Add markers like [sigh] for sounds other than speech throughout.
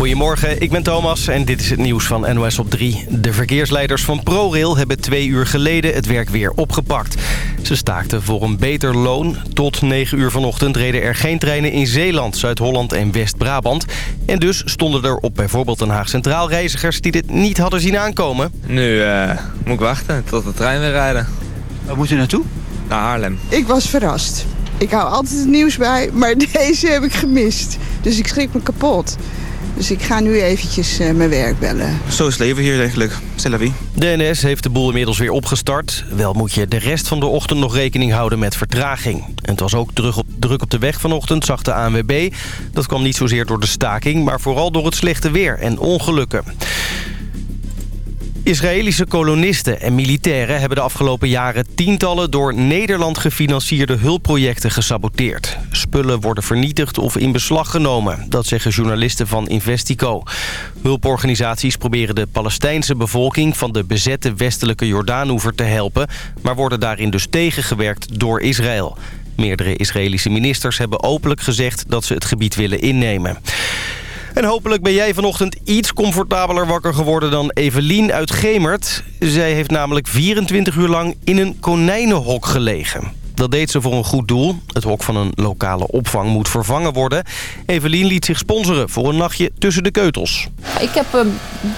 Goedemorgen, ik ben Thomas en dit is het nieuws van NOS op 3. De verkeersleiders van ProRail hebben twee uur geleden het werk weer opgepakt. Ze staakten voor een beter loon. Tot 9 uur vanochtend reden er geen treinen in Zeeland, Zuid-Holland en West-Brabant. En dus stonden er op bijvoorbeeld Den Haag Centraal reizigers die dit niet hadden zien aankomen. Nu uh, moet ik wachten tot de trein weer rijden. Waar moet u naartoe? Naar Haarlem. Ik was verrast. Ik hou altijd het nieuws bij, maar [laughs] deze heb ik gemist. Dus ik schrik me kapot. Dus ik ga nu eventjes uh, mijn werk bellen. Zo is het leven hier eigenlijk. C'est De NS heeft de boel inmiddels weer opgestart. Wel moet je de rest van de ochtend nog rekening houden met vertraging. En het was ook druk op, druk op de weg vanochtend, zag de ANWB. Dat kwam niet zozeer door de staking, maar vooral door het slechte weer en ongelukken. Israëlische kolonisten en militairen hebben de afgelopen jaren tientallen door Nederland gefinancierde hulpprojecten gesaboteerd. Spullen worden vernietigd of in beslag genomen, dat zeggen journalisten van Investico. Hulporganisaties proberen de Palestijnse bevolking van de bezette westelijke Jordaanoever te helpen, maar worden daarin dus tegengewerkt door Israël. Meerdere Israëlische ministers hebben openlijk gezegd dat ze het gebied willen innemen. En hopelijk ben jij vanochtend iets comfortabeler wakker geworden dan Evelien uit Gemert. Zij heeft namelijk 24 uur lang in een konijnenhok gelegen. Dat deed ze voor een goed doel. Het hok van een lokale opvang moet vervangen worden. Evelien liet zich sponsoren voor een nachtje tussen de keutels. Ik heb uh,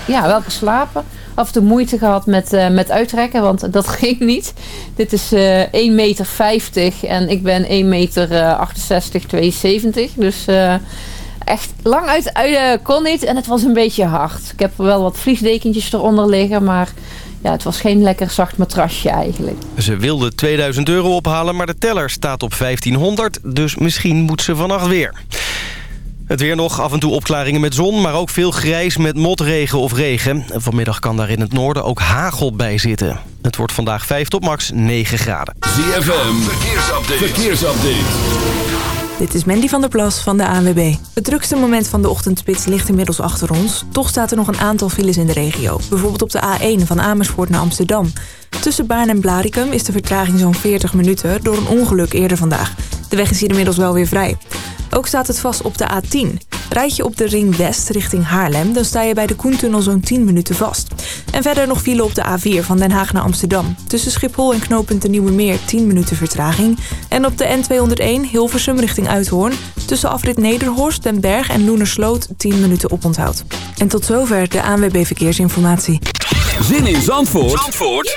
ja, wel geslapen. Af en toe moeite gehad met, uh, met uitrekken, want dat [laughs] ging niet. Dit is uh, 1,50 meter en ik ben 1,68 meter 68, 72. Dus echt lang uit, uit uh, kon niet en het was een beetje hard. Ik heb wel wat vliesdekentjes eronder liggen, maar ja, het was geen lekker zacht matrasje eigenlijk. Ze wilde 2000 euro ophalen, maar de teller staat op 1500, dus misschien moet ze vannacht weer. Het weer nog, af en toe opklaringen met zon, maar ook veel grijs met motregen of regen. Vanmiddag kan daar in het noorden ook hagel bij zitten. Het wordt vandaag 5 tot max 9 graden. ZFM, verkeersupdate. verkeersupdate. Dit is Mandy van der Plas van de ANWB. Het drukste moment van de ochtendspits ligt inmiddels achter ons. Toch staat er nog een aantal files in de regio. Bijvoorbeeld op de A1 van Amersfoort naar Amsterdam. Tussen Baarn en Blaricum is de vertraging zo'n 40 minuten... door een ongeluk eerder vandaag. De weg is hier inmiddels wel weer vrij. Ook staat het vast op de A10. Rijd je op de Ring West richting Haarlem... dan sta je bij de Koentunnel zo'n 10 minuten vast. En verder nog file op de A4 van Den Haag naar Amsterdam. Tussen Schiphol en knooppunt de Nieuwe Meer 10 minuten vertraging. En op de N201 Hilversum richting Uithoorn... tussen afrit Nederhorst, Den Berg en Loenersloot 10 minuten oponthoud. En tot zover de ANWB Verkeersinformatie. Zin in Zandvoort, Zandvoort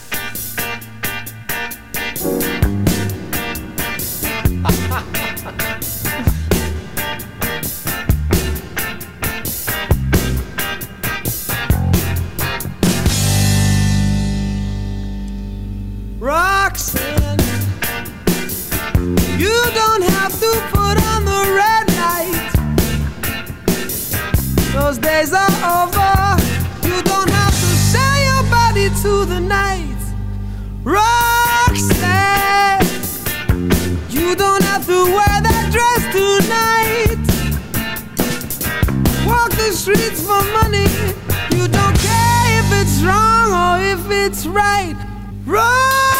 Days are over. You don't have to sell your body to the night. Roxanne, you don't have to wear that dress tonight. Walk the streets for money. You don't care if it's wrong or if it's right. Roxanne,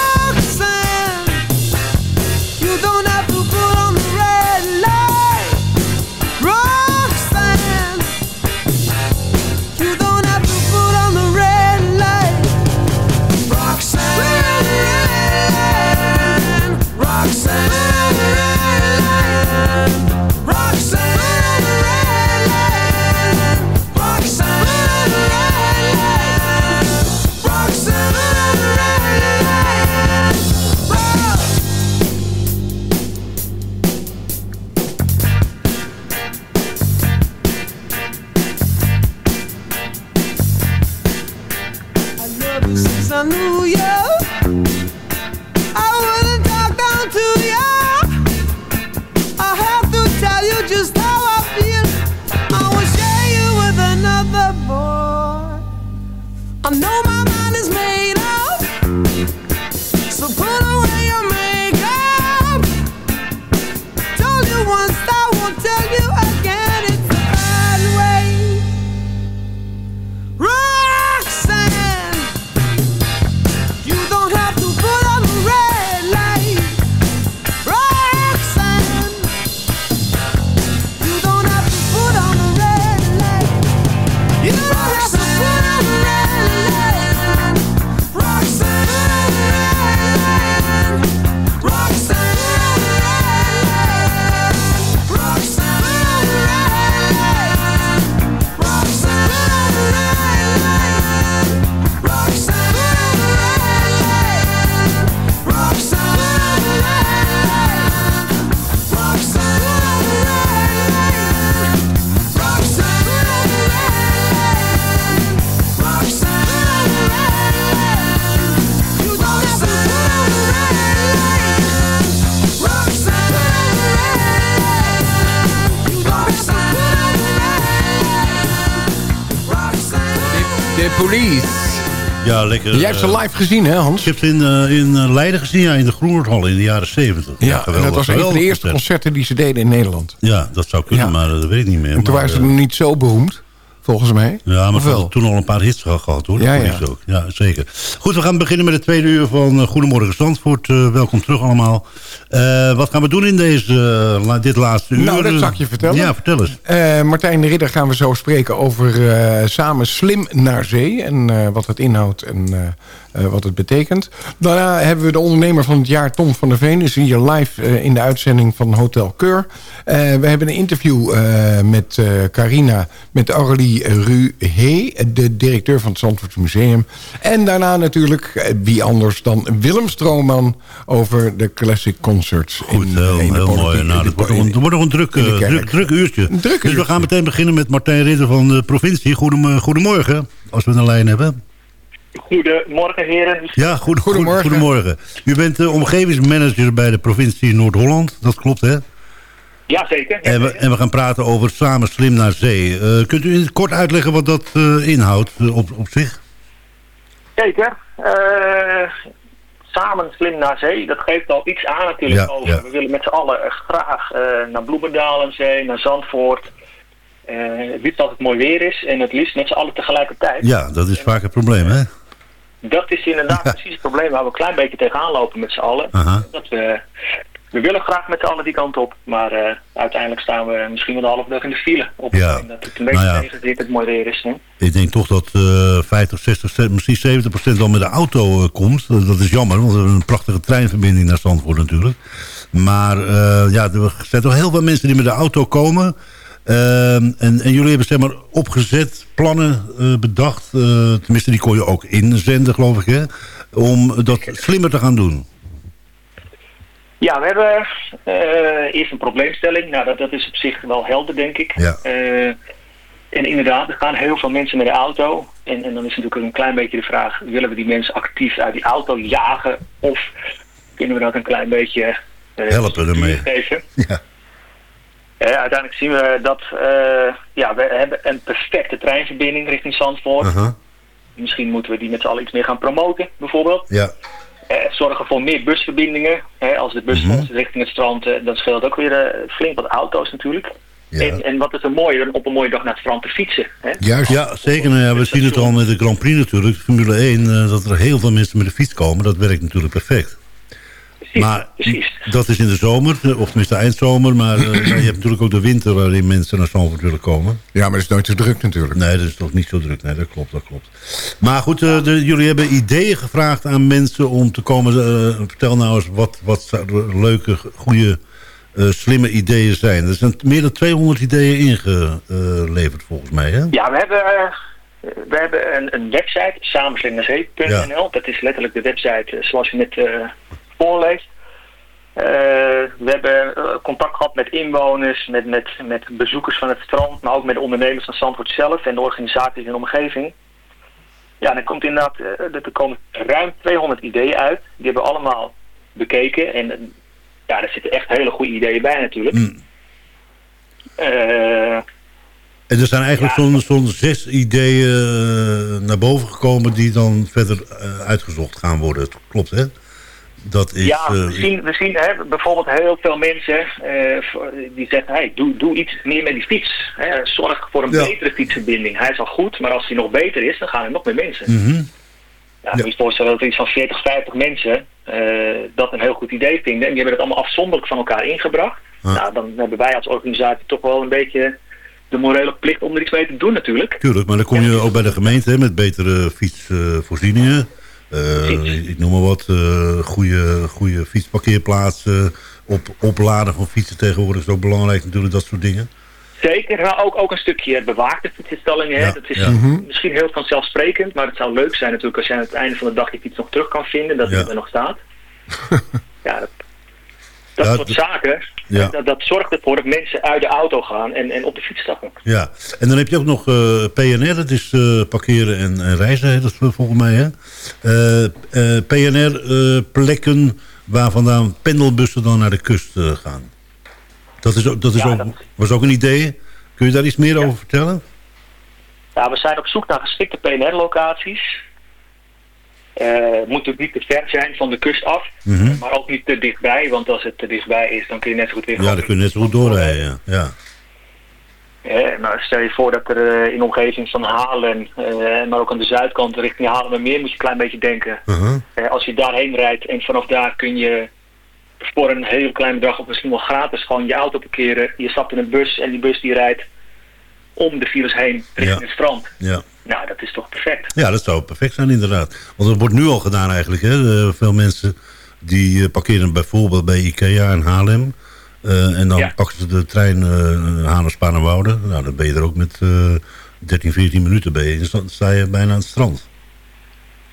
Police. Ja, lekker. Jij hebt ze eh, live gezien, hè Hans? Ik heb ze in, eh, in eh, Leiden gezien, ja, in de Groenhardhal in de jaren 70. Ja, en dat was een van de eerste concert. concerten die ze deden in Nederland. Ja, dat zou kunnen, Ja. maar dat weet ik niet meer. En toen Maar, waren ze nog niet zo beroemd, volgens mij. Ja, maar wel? toen al een paar hits gehad, gehad, hoor. Ja, Dat ja. ook. ja, zeker. Goed, we gaan beginnen met het tweede uur van eh, Goedemorgen Zandvoort. Eh, welkom terug allemaal. Eh, wat gaan we doen in deze, dit laatste uur? Nou, dat zal ik je vertellen. Ja, vertel eens. Martijn de Ridder gaan we zo spreken over samen slim naar zee. En wat het inhoudt en eh, wat het betekent. Daarna hebben we de ondernemer van het jaar, Tom van der Veen. Is hier live eh, in de uitzending van Hotel Keur. Eh, we hebben een interview met Carina, met Aurélie Ruhe, de directeur van het Zandvoorts Museum. En daarna natuurlijk, wie anders dan Willem Strooman... over de Classic Concerts. Goed, in, heel, in de heel politiek- mooi. Nou, dat wordt nog een, dat wordt nog een druk, uurtje. Een druk dus we gaan meteen beginnen met Martijn Ridder van de provincie. Goedem, goedemorgen, als we een lijn hebben. Goedemorgen heren. Ja, goed, Goedemorgen. goedemorgen. U bent de omgevingsmanager bij de provincie Noord-Holland. Dat klopt, hè? Ja, zeker. Ja, En we, en we gaan praten over Samen Slim naar Zee. Eh, kunt u in het kort uitleggen wat dat eh, inhoudt eh, op, op zich? Zeker. Eh, samen slim naar zee, dat geeft al iets aan natuurlijk Ja, over. ja. We willen met z'n allen eh, graag eh, naar Bloemendaal en zee, naar Zandvoort. Eh het liefst als het mooi weer is en het liefst met z'n allen tegelijkertijd. Ja, dat is vaak het probleem, hè? Dat is inderdaad [laughs] precies het probleem waar we een klein beetje tegenaan lopen met z'n allen. Dat we, we willen graag met z'n allen die kant op, maar eh, uiteindelijk staan we misschien wel de halve dag in de file. Op Ja. dat het een beetje Nou ja. tegen zit, het mooi weer is. Hè? Ik denk toch dat eh 50, 60, misschien 70 procent al met de auto eh, komt. Dat is jammer, want we hebben een prachtige treinverbinding naar Zandvoort natuurlijk. Maar eh, ja, er zijn toch heel veel mensen die met de auto komen. Ehm, en, en jullie hebben zeg maar opgezet, plannen eh, bedacht. eh, tenminste, die kon je ook inzenden, geloof ik, hè? Om dat slimmer te gaan doen. Ja, we hebben eh, eerst een probleemstelling. Nou, dat, dat is op zich wel helder, denk ik. Ja. En inderdaad, er gaan heel veel mensen met de auto. En, en dan is natuurlijk een klein beetje de vraag... willen we die mensen actief uit die auto jagen... of kunnen we dat een klein beetje... eh, Helpen ermee. Geven? Ja. Eh, uiteindelijk zien we dat... eh, ja, we hebben een perfecte treinverbinding richting Zandvoort. Aha. Misschien moeten we die met z'n allen iets meer gaan promoten, bijvoorbeeld. Ja. Eh, zorgen voor meer busverbindingen. Hè, als de bus Mhm. richting het strand, dan scheelt ook weer flink wat auto's natuurlijk. Ja. En, en wat is er mooier dan op een mooie dag naar het strand te fietsen. Hè? Juist. Ja, zeker. Nou ja, we zien het al met de Grand Prix natuurlijk. Formule 1, eh, dat er heel veel mensen met de fiets komen. Dat werkt natuurlijk perfect. Precies, maar precies. dat is in de zomer, eh, of tenminste eindzomer. Maar eh, ja, je hebt natuurlijk ook de winter waarin mensen naar Zandvoort willen komen. Ja, maar dat is nooit zo druk natuurlijk. Nee, dat is toch niet zo druk. Nee, dat klopt, dat klopt. Maar goed, eh, de- jullie hebben ideeën gevraagd aan mensen om te komen. eh, vertel nou eens wat, wat leuke, goede, eh, slimme ideeën zijn. Er zijn meer dan 200 ideeën ingeleverd volgens mij, hè? Ja, we hebben, we hebben een, een website, samenslingerzee.nl. Dat is letterlijk de website zoals je net eh, voorleest. Eh, we hebben eh, contact gehad met inwoners, met, met, met bezoekers van het strand, maar ook met de ondernemers van Zandvoort zelf en de organisaties in de omgeving. Ja, dan komt inderdaad, eh, er komen ruim 200 ideeën uit. Die hebben we allemaal bekeken en ja, daar zitten echt hele goede ideeën bij natuurlijk. Mm. Eh, En er zijn eigenlijk zo'n zo'n zes ideeën naar boven gekomen... die dan verder uitgezocht gaan worden. Klopt, hè? Dat is... ja, eh, we zien, we zien hè, bijvoorbeeld heel veel mensen eh, die zeggen, hey, doe, doe iets meer met die fiets. Hè, zorg voor een Ja. betere fietsverbinding. Hij is al goed, maar als hij nog beter is, dan gaan er nog meer mensen. mhm. Ja, moet je je voorstellen dat iets van 40, 50 mensen eh, dat een heel goed idee vinden. En die hebben het allemaal afzonderlijk van elkaar ingebracht. Ja. Nou, dan hebben wij als organisatie toch wel een beetje de morele plicht om er iets mee te doen natuurlijk. Tuurlijk, maar dan kom je ook bij de gemeente hè, met betere fietsvoorzieningen. Eh, ik noem maar wat, eh goede, goede fietsparkeerplaatsen. Op, opladen van fietsen tegenwoordig is ook belangrijk natuurlijk, dat soort dingen. Zeker, maar ook, ook een stukje bewaakte. Hè? Ja, Dat is ja. Mhm. misschien heel vanzelfsprekend, maar het zou leuk zijn natuurlijk als je aan het einde van de dag je fiets nog terug kan vinden, dat Ja. die er nog staat. [laughs] ja, dat, dat Ja, soort zaken, Ja. dat, dat zorgt ervoor dat mensen uit de auto gaan en, en op de fiets stappen. Ja, en dan heb je ook nog eh, PNR, dat is eh, parkeren en, en reizen, dat volgens mij. Hè? Eh, PNR, plekken waar vandaan pendelbussen dan naar de kust gaan. Dat, is dat, is Ja, ook, dat- was ook een idee. Kun je daar iets meer over vertellen? Ja, Ja, we zijn op zoek naar geschikte PNR-locaties. Eh, Het moet natuurlijk niet te ver zijn van de kust af, Mhm. maar ook niet te dichtbij. Want als het te dichtbij is, dan kun je net zo goed weer Ja, dan kun je net zo goed doorrijden. Ja. Ja. Ja, nou, stel je voor dat er eh, in de omgeving van Haarlem, eh, maar ook aan de zuidkant richting Haarlemmermeer moet je een klein beetje denken. Eh, als je daarheen rijdt en vanaf daar kun je voor een heel klein bedrag of misschien wel gratis gewoon je auto parkeren. Je stapt in een bus en die bus die rijdt om de files heen richting Ja. het strand. Ja. Nou, dat is toch perfect. ja, dat zou perfect zijn inderdaad. Want dat wordt nu al gedaan eigenlijk. Hè? Eh, veel mensen die eh, parkeren bijvoorbeeld bij Ikea in Haarlem. Eh, en dan Ja. pakken ze de trein uh, Haarlem-Spaarnwoude. Nou, dan ben je er ook met eh 13, 14 minuten bij. Dan sta- je bijna aan het strand.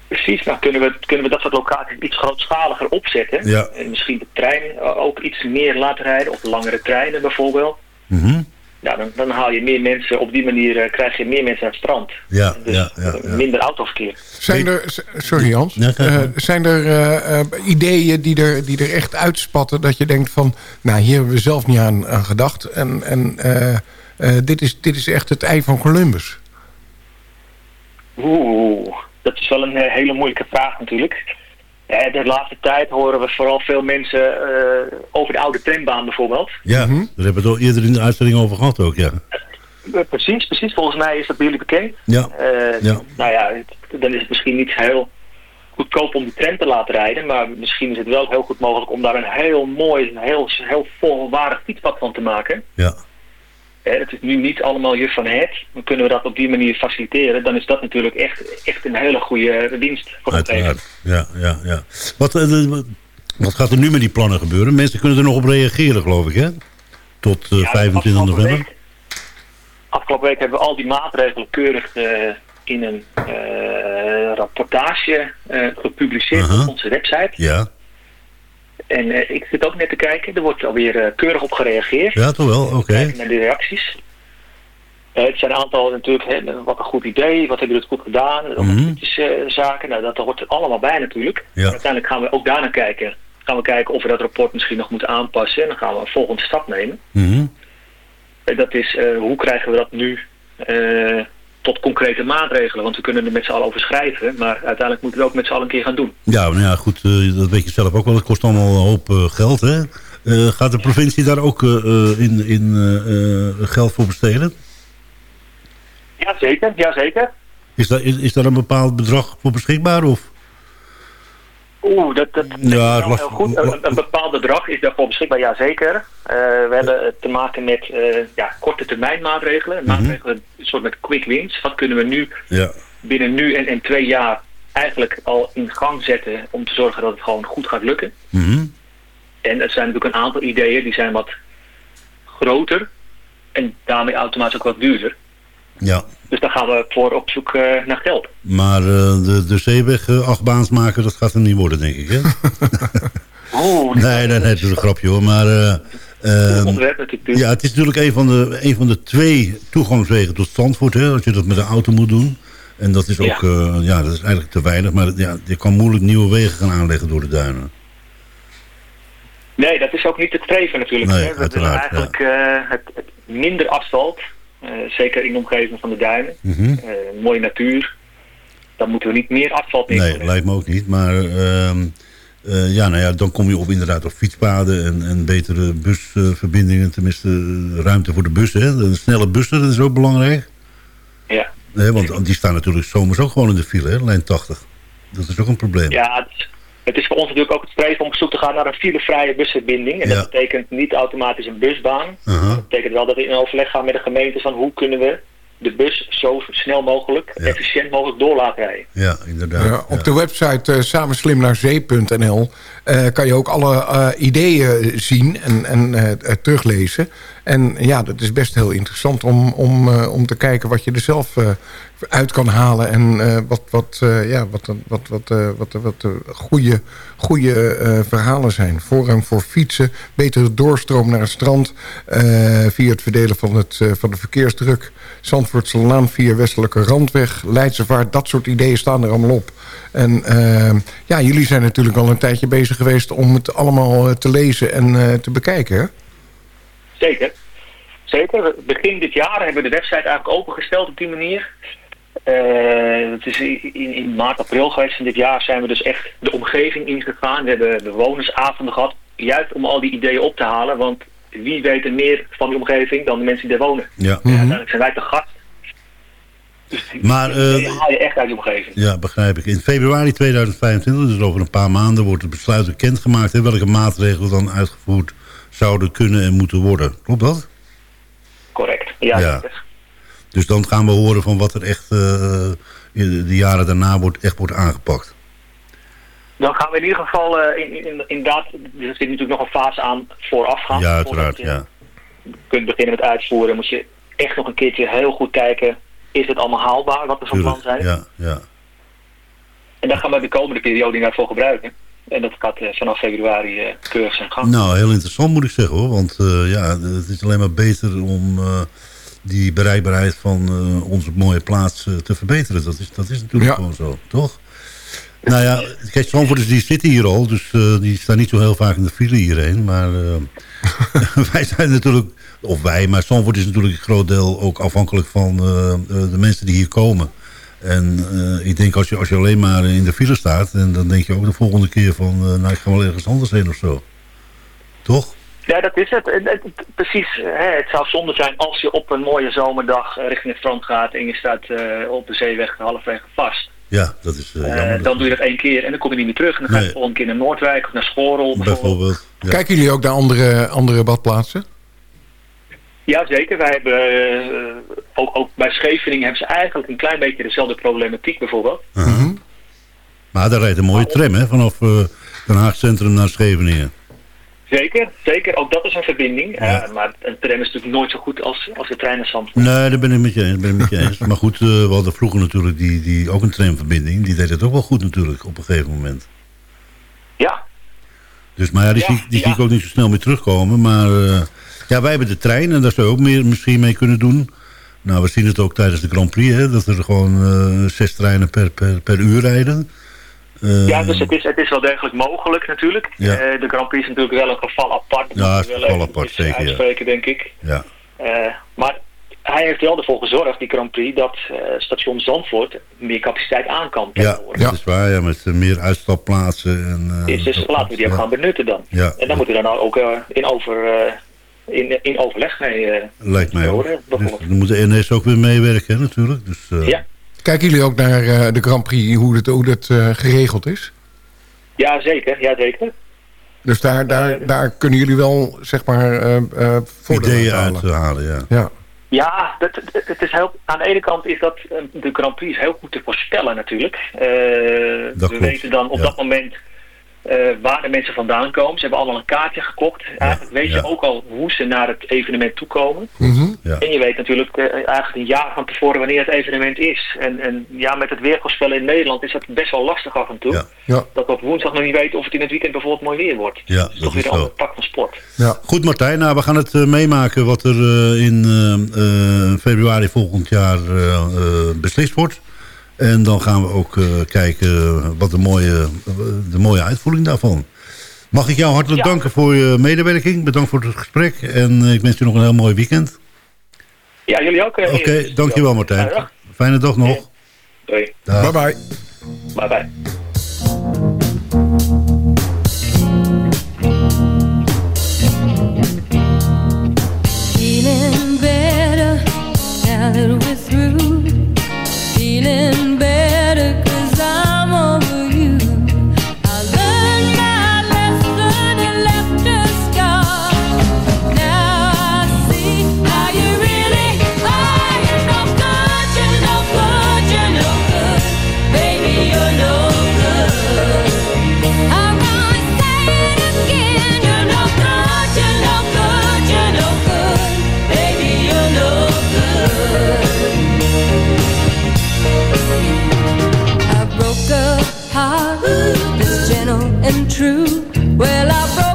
Precies, nou kunnen we, kunnen we dat soort locaties iets grootschaliger opzetten. Ja. En misschien de treinen eh, ook iets meer laten rijden, of langere treinen bijvoorbeeld. Mhm. Ja, dan, dan haal je meer mensen, op die manier eh, krijg je meer mensen aan het strand. Ja, Dus ja, ja, ja. minder autoverkeer. Zijn er, sorry Jans, Eh, zijn er eh, ideeën die er, die er echt uitspatten dat je denkt van, nou hier hebben we zelf niet aan, aan gedacht en, en eh, eh, dit, is, dit is echt het ei van Columbus. Oeh, dat is wel een hele moeilijke vraag natuurlijk. Ja, de laatste tijd horen we vooral veel mensen eh, over de oude trambaan bijvoorbeeld. Ja, daar hebben we het al eerder in de uitzending over gehad ook, ja. Eh, precies, precies. Volgens mij is dat bij jullie bekend. Ja, Eh, Ja. Nou ja, het- dan is het misschien niet heel goedkoop om die tram te laten rijden. Maar misschien is het wel heel goed mogelijk om daar een heel mooi, een heel, heel volwaardig fietspad van te maken. ja. Hè, het is nu niet allemaal juf van het. Dan kunnen we dat op die manier faciliteren. Dan is dat natuurlijk echt, echt een hele goede dienst voor de tegen. Uiteraard. Ja, ja, ja. Wat, eh, de- wat gaat er nu met die plannen gebeuren? Mensen kunnen er nog op reageren, geloof ik, hè? Tot eh, Ja, 25 afgelopen november. Week, afgelopen week hebben we al die maatregelen keurig eh, in een eh, rapportage eh, gepubliceerd op onze website. Ja, En eh, ik zit ook net te kijken, er wordt alweer eh, keurig op gereageerd. ja toch wel, oké. Kijken naar de reacties. Eh, het zijn een aantal natuurlijk, hè, wat een goed idee, wat hebben jullie het goed gedaan, mm zaken, nou, dat hoort er allemaal bij natuurlijk. Ja. Uiteindelijk gaan we ook daarnaar kijken. Gaan we kijken of we dat rapport misschien nog moeten aanpassen en dan gaan we een volgende stap nemen. Eh, Dat is, hoe krijgen we dat nu tot concrete maatregelen? Want we kunnen er met z'n allen over schrijven, maar uiteindelijk moeten we ook met z'n allen een keer gaan doen. Ja, nou ja, goed, eh, dat weet je zelf ook wel. Het kost allemaal een hoop eh, geld, hè? Eh, gaat de provincie daar ook eh, eh, in, in eh, eh, geld voor besteden? Jazeker, jazeker. Is daar, is, is daar een bepaald bedrag voor beschikbaar? Of? Oeh, dat, dat, Ja, is heel goed. Een, een bepaald bedrag is daarvoor beschikbaar, jazeker. Eh we hebben te maken met eh, ja, korte termijn maatregelen. Maatregelen, een soort met quick wins. Wat kunnen we nu Ja, binnen nu en, en twee jaar eigenlijk al in gang zetten om te zorgen dat het gewoon goed gaat lukken. Mhm. En er zijn natuurlijk een aantal ideeën die zijn wat groter en daarmee automatisch ook wat duurder. ja. Dus daar gaan we voor op zoek eh, naar geld. Maar eh, de, de zeeweg eh, achtbaans maken, dat gaat er niet worden, denk ik, hè? [laughs] Oeh, nee, nee, nee, dat is een [laughs] grapje, hoor. Maar eh, ehm, ja, het is natuurlijk een van, de, een van de twee toegangswegen tot Zandvoort, hè? Als je dat met een auto moet doen. En dat is ook, Ja. ja, dat is eigenlijk te weinig. Maar ja, je kan moeilijk nieuwe wegen gaan aanleggen door de duinen. Nee, dat is ook niet het streven natuurlijk. Nee, hè. We willen uiteraard, eigenlijk het, het minder asfalt, zeker in de omgeving van de duinen. Mhm. Eh, mooie natuur. Dan moeten we niet meer asfalt Nee, neerzetten. lijkt me ook niet. Maar ehm, eh, ja, nou ja, dan kom je op inderdaad op fietspaden en, en betere busverbindingen. tenminste, eh, ruimte voor de bussen. Hè. De snelle bussen, dat is ook belangrijk. Ja. Hè, want die staan natuurlijk zomers ook gewoon in de file, hè, lijn 80. Dat is ook een probleem. Ja, het het is voor ons natuurlijk ook het streven om op zoek te gaan naar een filevrije busverbinding. En Ja. dat betekent niet automatisch een busbaan. Aha. Dat betekent wel dat we in overleg gaan met de gemeente van hoe kunnen we de bus zo snel mogelijk, Ja. efficiënt mogelijk door laten rijden. Ja, inderdaad. Ja, op de website eh samenslimnaarzee.nl eh, kan je ook alle eh, ideeën zien en, en teruglezen. En ja, dat is best heel interessant om, om, eh, om te kijken wat je er zelf eh, uit kan halen. En eh, wat, wat, eh, ja, wat, wat, wat, eh, wat, wat, goede, goede eh, verhalen zijn. Voorrang voor fietsen, betere doorstroom naar het strand... eh, via het verdelen van, het, eh, van de verkeersdruk... Zandvoortse Laan via Westelijke Randweg, Leidse Vaart... dat soort ideeën staan er allemaal op. En eh, ja, jullie zijn natuurlijk al een tijdje bezig geweest... om het allemaal eh, te lezen en eh, te bekijken? Zeker. Zeker. Begin dit jaar hebben we de website eigenlijk opengesteld op die manier. Eh, het is in, in maart, april geweest van dit jaar zijn we dus echt de omgeving ingegaan. We hebben bewonersavonden gehad, juist om al die ideeën op te halen. Want wie weet er meer van die omgeving dan de mensen die daar wonen. Ja. Uiteindelijk zijn wij te gast. Maar, Die eh, haal je echt uit die omgeving. Ja, begrijp ik. In februari 2025, dus over een paar maanden, wordt het besluit bekendgemaakt... hè, welke maatregelen dan uitgevoerd zouden kunnen en moeten worden. Klopt dat? Correct. Ja, Ja. Dus dan gaan we horen van wat er echt eh, in de jaren daarna wordt, echt wordt aangepakt. Dan gaan we in ieder geval eh, in, in, inderdaad, er zit natuurlijk nog een fase aan voorafgaan. Ja, Voordat uiteraard, je ja. kunt beginnen met uitvoeren, moet je echt nog een keertje heel goed kijken, is het allemaal haalbaar wat we van plan zijn? ja, ja. En daar gaan we de komende periode inderdaad voor gebruiken. En dat gaat eh, vanaf februari eh, keurig zijn gang. Nou, heel interessant moet ik zeggen hoor. Want eh, ja, het is alleen maar beter om eh, die bereikbaarheid van eh, onze mooie plaats te verbeteren. Dat is, dat is natuurlijk gewoon zo, toch? Nou ja, kijk, is, die zitten hier al, dus eh, die staan niet zo heel vaak in de file hierheen. Maar eh, [laughs] wij zijn natuurlijk, of wij, maar Zandvoort is natuurlijk een groot deel ook afhankelijk van eh, de mensen die hier komen. En ik denk als je, als je alleen maar in de file staat, en dan denk je ook de volgende keer van, nou ik ga wel ergens anders heen of zo. Toch? Ja, dat is het. Precies, hè, het zou zonde zijn als je op een mooie zomerdag richting het strand gaat en je staat op de zeeweg halverwege vast. Ja, dat is jammer. dan doe je dat één keer en dan kom je niet meer terug. En dan ga je Nee. de volgende keer naar Noordwijk of naar Schorel. bijvoorbeeld. bijvoorbeeld. Ja. Kijken jullie ook naar andere, andere badplaatsen? Ja, zeker. Wij hebben, eh, ook, ook bij Scheveningen hebben ze eigenlijk een klein beetje dezelfde problematiek bijvoorbeeld. Uh-huh. Maar daar rijdt een mooie tram hè, vanaf eh, Den Haag Centrum naar Scheveningen. Zeker, zeker. Ook dat is een verbinding. Ja. Eh, maar een tram is natuurlijk nooit zo goed als, als de trein Zandvoort. Nee, daar ben ik met je eens. Ben ik met je eens. Maar goed, eh, we hadden vroeger natuurlijk die, die, ook een tramverbinding. Die deed het ook wel goed natuurlijk op een gegeven moment. Ja. Dus, maar ja, die, Ja, zie, die zie ik ook niet zo snel meer terugkomen. Maar eh, ja, wij hebben de trein en daar zou je ook meer misschien mee kunnen doen. Nou, we zien het ook tijdens de Grand Prix, hè, dat er gewoon zes treinen per, per, per uur rijden. Eh, Ja, dus het is, het is wel degelijk mogelijk natuurlijk. Ja. Eh, de Grand Prix is natuurlijk wel een geval apart. Ja, moeten is een geval apart, zeker, ja. Denk ik. ja. Eh, maar hij heeft wel ervoor gezorgd, die Grand Prix, dat eh, station Zandvoort meer capaciteit aan kan. Ja, tegenwoordig. dat is waar, ja, met meer uitstapplaatsen. En, eh, Dus, dus laten we die ook ja. gaan benutten dan. Ja. En dan moeten we dan ook eh, in, over, in, in overleg mee. Lijkt mij ook. horen, Dus dan moet de NS ook weer meewerken, hè, natuurlijk. Dus, Ja. Kijken jullie ook naar eh, de Grand Prix, hoe dat, hoe dat eh, geregeld is? ja, zeker. Ja, zeker. Dus daar, daar, daar kunnen jullie wel, zeg maar, eh eh ideeën uit te halen, ja. Ja. Ja, dat, het- het is heel, aan de ene kant is dat eh, de Grand Prix is heel goed te voorspellen natuurlijk. Eh, we klopt, weten dan op ja. dat moment eh, waar de mensen vandaan komen. Ze hebben allemaal een kaartje gekocht. Eigenlijk weet ja. je ook al hoe ze naar het evenement toekomen. Mhm. Ja. En je weet natuurlijk eh, eigenlijk een jaar van tevoren wanneer het evenement is. En, en ja, met het weervoorspellen in Nederland is dat best wel lastig af en toe. Ja. Ja. Dat we op woensdag nog niet weten of het in het weekend bijvoorbeeld mooi weer wordt. Ja, dat is dat toch weer is een zo. ander pak van sport. Ja. Goed Martijn, nou, we gaan het eh, meemaken wat er eh, in februari volgend jaar beslist wordt. En dan gaan we ook eh, kijken wat de mooie, de mooie uitvoering daarvan. Mag ik jou hartelijk Ja. danken voor je medewerking. Bedankt voor het gesprek. En eh, ik wens je nog een heel mooi weekend. Ja, jullie ook. eh, Oké, dankjewel Martijn. Fijne dag. Fijne dag nog. Doei. Dag. Bye bye. Bye bye. Feeling better now that we're through. Feeling better true. Well, I've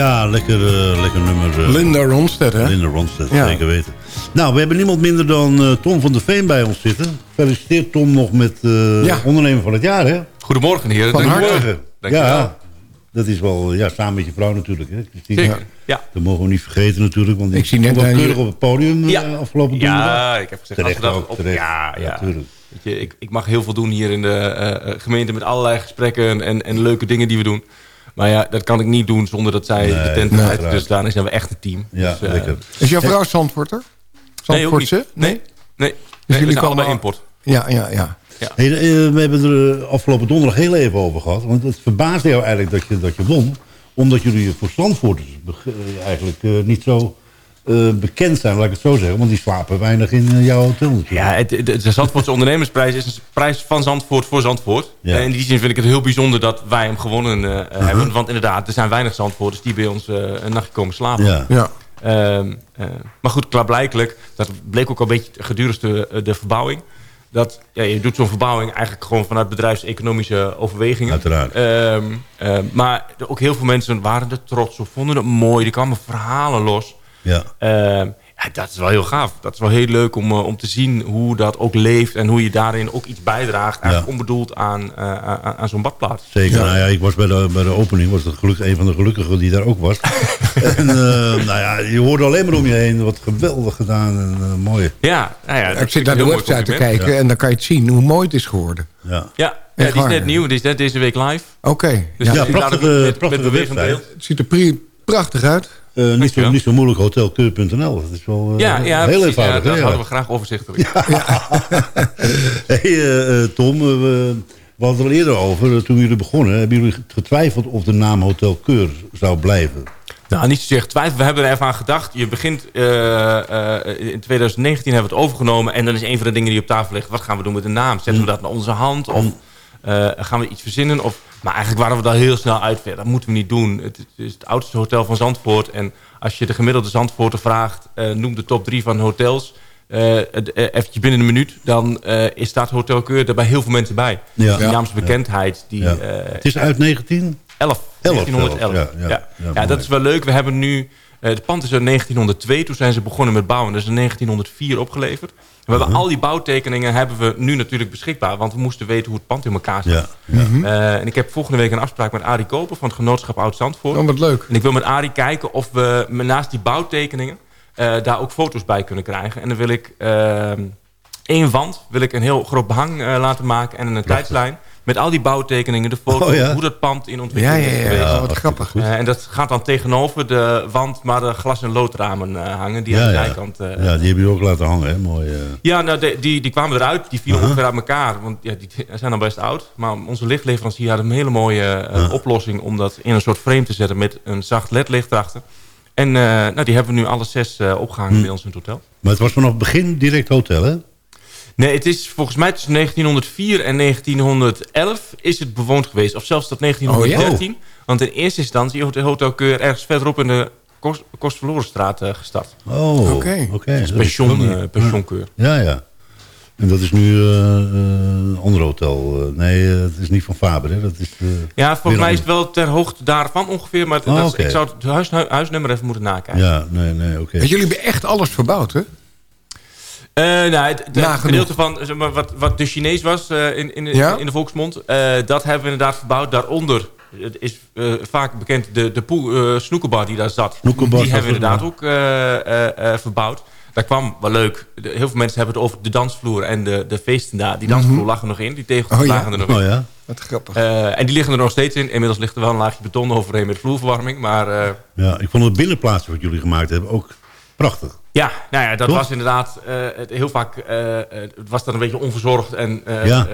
Ja, lekker, eh, lekker nummer. eh. Linda Ronstedt, hè? Linda Ronstedt, Ja. zeker weten. Nou, we hebben niemand minder dan eh, Tom van der Veen bij ons zitten. Gefeliciteerd Tom nog met eh, Ja. ondernemer van het jaar, hè? Goedemorgen heren. Van harte. Ja, dat is wel ja, samen met je vrouw natuurlijk, hè? Christine? Zeker. Ja. Dat mogen we niet vergeten natuurlijk, want Ik zie net wel keurig op het podium eh, Ja. afgelopen donderdag. Ja, ik heb gezegd, als Terecht ook, op, terecht. ja, ja. tuurlijk. Weet je, ik, ik mag heel veel doen hier in de eh, eh, gemeente met allerlei gesprekken en, en leuke dingen die we doen. Maar ja, dat kan ik niet doen zonder dat zij Nee, de tent nee, uit. Dus daarin zijn we echt een team. Ja, dus, eh, lekker. Is jouw vrouw Zandvoorter? Zandvoortse? Nee, nee. nee jullie komen allebei al- import. Ja, ja, ja. Hey, eh, we hebben er eh, afgelopen donderdag heel even over gehad. Want het verbaasde jou eigenlijk dat je, dat je won. Omdat jullie voor Zandvoorters eigenlijk eh, niet zo eh, bekend zijn, laat ik het zo zeggen. Want die slapen weinig in eh, jouw hotel natuurlijk. Ja, het, de, de Zandvoortse [laughs] ondernemersprijs is een prijs van Zandvoort voor Zandvoort. Ja. En in die zin vind ik het heel bijzonder dat wij hem gewonnen eh, hebben. Want inderdaad, er zijn weinig Zandvoorters die bij ons eh, een nachtje komen slapen. Ja. ja. Ehm, eh, maar goed, klaarblijkelijk, dat bleek ook al een beetje gedurende de, de verbouwing. Dat ja, je doet zo'n verbouwing eigenlijk gewoon vanuit bedrijfseconomische overwegingen. Uiteraard. Ehm, ehm, maar ook heel veel mensen waren er trots op, vonden het mooi. Er kwamen verhalen los. Ja. Ehm, ja, dat is wel heel gaaf. Dat is wel heel leuk om, eh, om te zien hoe dat ook leeft... en hoe je daarin ook iets bijdraagt, eigenlijk onbedoeld aan, eh, aan, aan zo'n badplaats. Zeker. Nou ja, ik was bij de, bij de opening, was het gelukkig een van de gelukkigen die daar ook was. [laughs] en eh, nou ja, je hoorde alleen maar om je heen. Wat geweldig gedaan en mooi. Ja, nou ja, dat Ik zit naar de website te kijken en dan kan je het zien hoe mooi het is geworden. Ja, Ja, die is net nieuw. Die is net deze week live. Oké. Dus ja. Prachtige- met, bewegend beeld. Het ziet er prachtig uit. Eh, niet, zo, niet zo moeilijk, hotelkeur.nl. Dat is wel eh, Ja, ja heel precies. eenvoudig. Ja, dat Ja. we graag overzichtelijk. [laughs] [laughs] Hey, eh, Tom, we, we hadden het er eerder over. Toen jullie begonnen, hebben jullie getwijfeld of de naam Hotel Keur zou blijven? Nou, niet zozeer getwijfeld. We hebben er even aan gedacht. Je begint... in 2019 hebben we het overgenomen. En dan is een van de dingen die op tafel ligt... wat gaan we doen met de naam? Zetten we dat naar onze hand? Of eh, gaan we iets verzinnen? Of, maar eigenlijk waren we daar heel snel uit. Dat moeten we niet doen. Het is het oudste hotel van Zandvoort. En als je de gemiddelde Zandvoorter vraagt... eh, noem de top drie van hotels... eh, eventjes binnen een minuut... dan eh, is staat Hotel Keur er bij heel veel mensen bij. Ja. Die naamsbekendheid... Die, Ja. Het is uit 19... 11. 1911. ja, Ja, ja. dat is wel leuk. We hebben nu... eh, het pand is uit 1902. Toen zijn ze begonnen met bouwen. Dat is in 1904 opgeleverd. We hebben al die bouwtekeningen hebben we nu natuurlijk beschikbaar. Want we moesten weten hoe het pand in elkaar zit. Ja, ja. Eh, en ik heb volgende week een afspraak met Arie Koper van het genootschap Oud-Zandvoort. Oh, wat leuk. En ik wil met Arie kijken of we naast die bouwtekeningen... eh, daar ook foto's bij kunnen krijgen. En dan wil ik ehm, één wand wil ik een heel groot behang eh, laten maken... en een tijdslijn met al die bouwtekeningen, de foto's... Oh, ja? hoe dat pand in ontwikkeling Ja, ja, is ja. geweest. Oh, wat grappig. Eh, en dat gaat dan tegenover de wand waar de glas- en loodramen eh, hangen. Die Ja, aan de zijkant... eh, ja, die hebben jullie ook laten hangen, hè? Mooi. ja, nou, de- die, die kwamen eruit. Die vielen ongeveer uit elkaar. Want ja, die zijn dan best oud. Maar onze lichtleverancier had een hele mooie eh, oplossing... om dat in een soort frame te zetten met een zacht ledlicht erachter. En nou, die hebben we nu alle zes eh, opgehangen Hm. bij ons in het hotel. Maar het was vanaf het begin direct hotel, hè? Nee, het is volgens mij tussen 1904 en 1911 is het bewoond geweest. Of zelfs tot 1913. Want in eerste instantie heeft de Hotel Keur ergens verderop in de Kost- Kostverlorenstraat eh, gestart. Oh, Oké. pension, eh, pensionkeur. Ja, ja. En dat is nu eh, eh, een ander hotel. Eh, nee, het is niet van Faber, hè? Dat is, eh, Ja, volgens mij is het wel ter hoogte daarvan ongeveer. Maar Oh, dat is- oké. ik zou het huis, huisnummer even moeten nakijken. Ja, nee, nee, oké. Want jullie hebben echt alles verbouwd, hè? Eh, nou, het, gedeelte van zeg maar, wat, wat de Chinees was eh, in, in, Ja? in de volksmond... eh, dat hebben we inderdaad verbouwd. Daaronder Het is eh, vaak bekend, de, de snoekerbar die daar zat... Die hebben we er, inderdaad ook eh, eh, eh, verbouwd. Daar kwam wel leuk. De- heel veel mensen hebben het over de dansvloer en de, de feesten daar. Die dansvloer Mhm. lag er nog in. Die tegels Oh ja. lagen er nog Oh in. ja. Wat grappig. Eh, en die liggen er nog steeds in. Inmiddels ligt er wel een laagje beton overheen met vloerverwarming. Maar eh, ja. Ik vond het binnenplaatsen wat jullie gemaakt hebben ook prachtig. Ja, nou ja, dat Toch? was inderdaad eh, heel vaak... eh, eh, het was dan een beetje onverzorgd. En eh, Ja.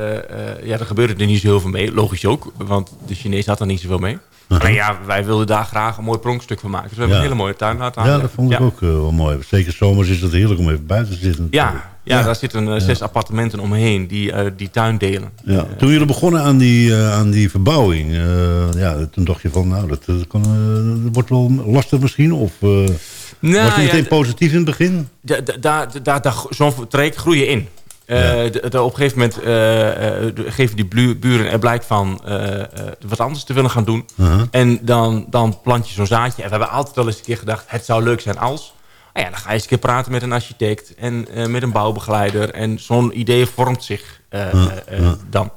ja, er gebeurde er niet zo heel veel mee. Logisch ook, want de Chinees had er niet zoveel mee. Maar ja, wij wilden daar graag een mooi pronkstuk van maken. Dus we hebben Ja. een hele mooie tuin laten Ja, aanleggen. dat vond ik ook wel mooi. Zeker zomers is het heerlijk om even buiten te zitten. Ja, ja, daar zitten zes appartementen omheen die die tuin delen. Ja. Toen jullie begonnen aan die, aan die verbouwing, ja, toen dacht je van, nou, dat, kan, dat wordt wel lastig misschien? Of Nou, was je ja, meteen positief in het begin? Da- da- Daar da, da, Zo'n traject groei je in. Eh, Ja. op een gegeven moment eh, eh, geven die buren er blijk van wat anders te willen gaan doen. Uh-huh. En dan, dan plant je zo'n zaadje. En we hebben altijd wel eens een keer gedacht, het zou leuk zijn als... Nou ja, dan ga je eens een keer praten met een architect en met een bouwbegeleider. En zo'n idee vormt zich dan.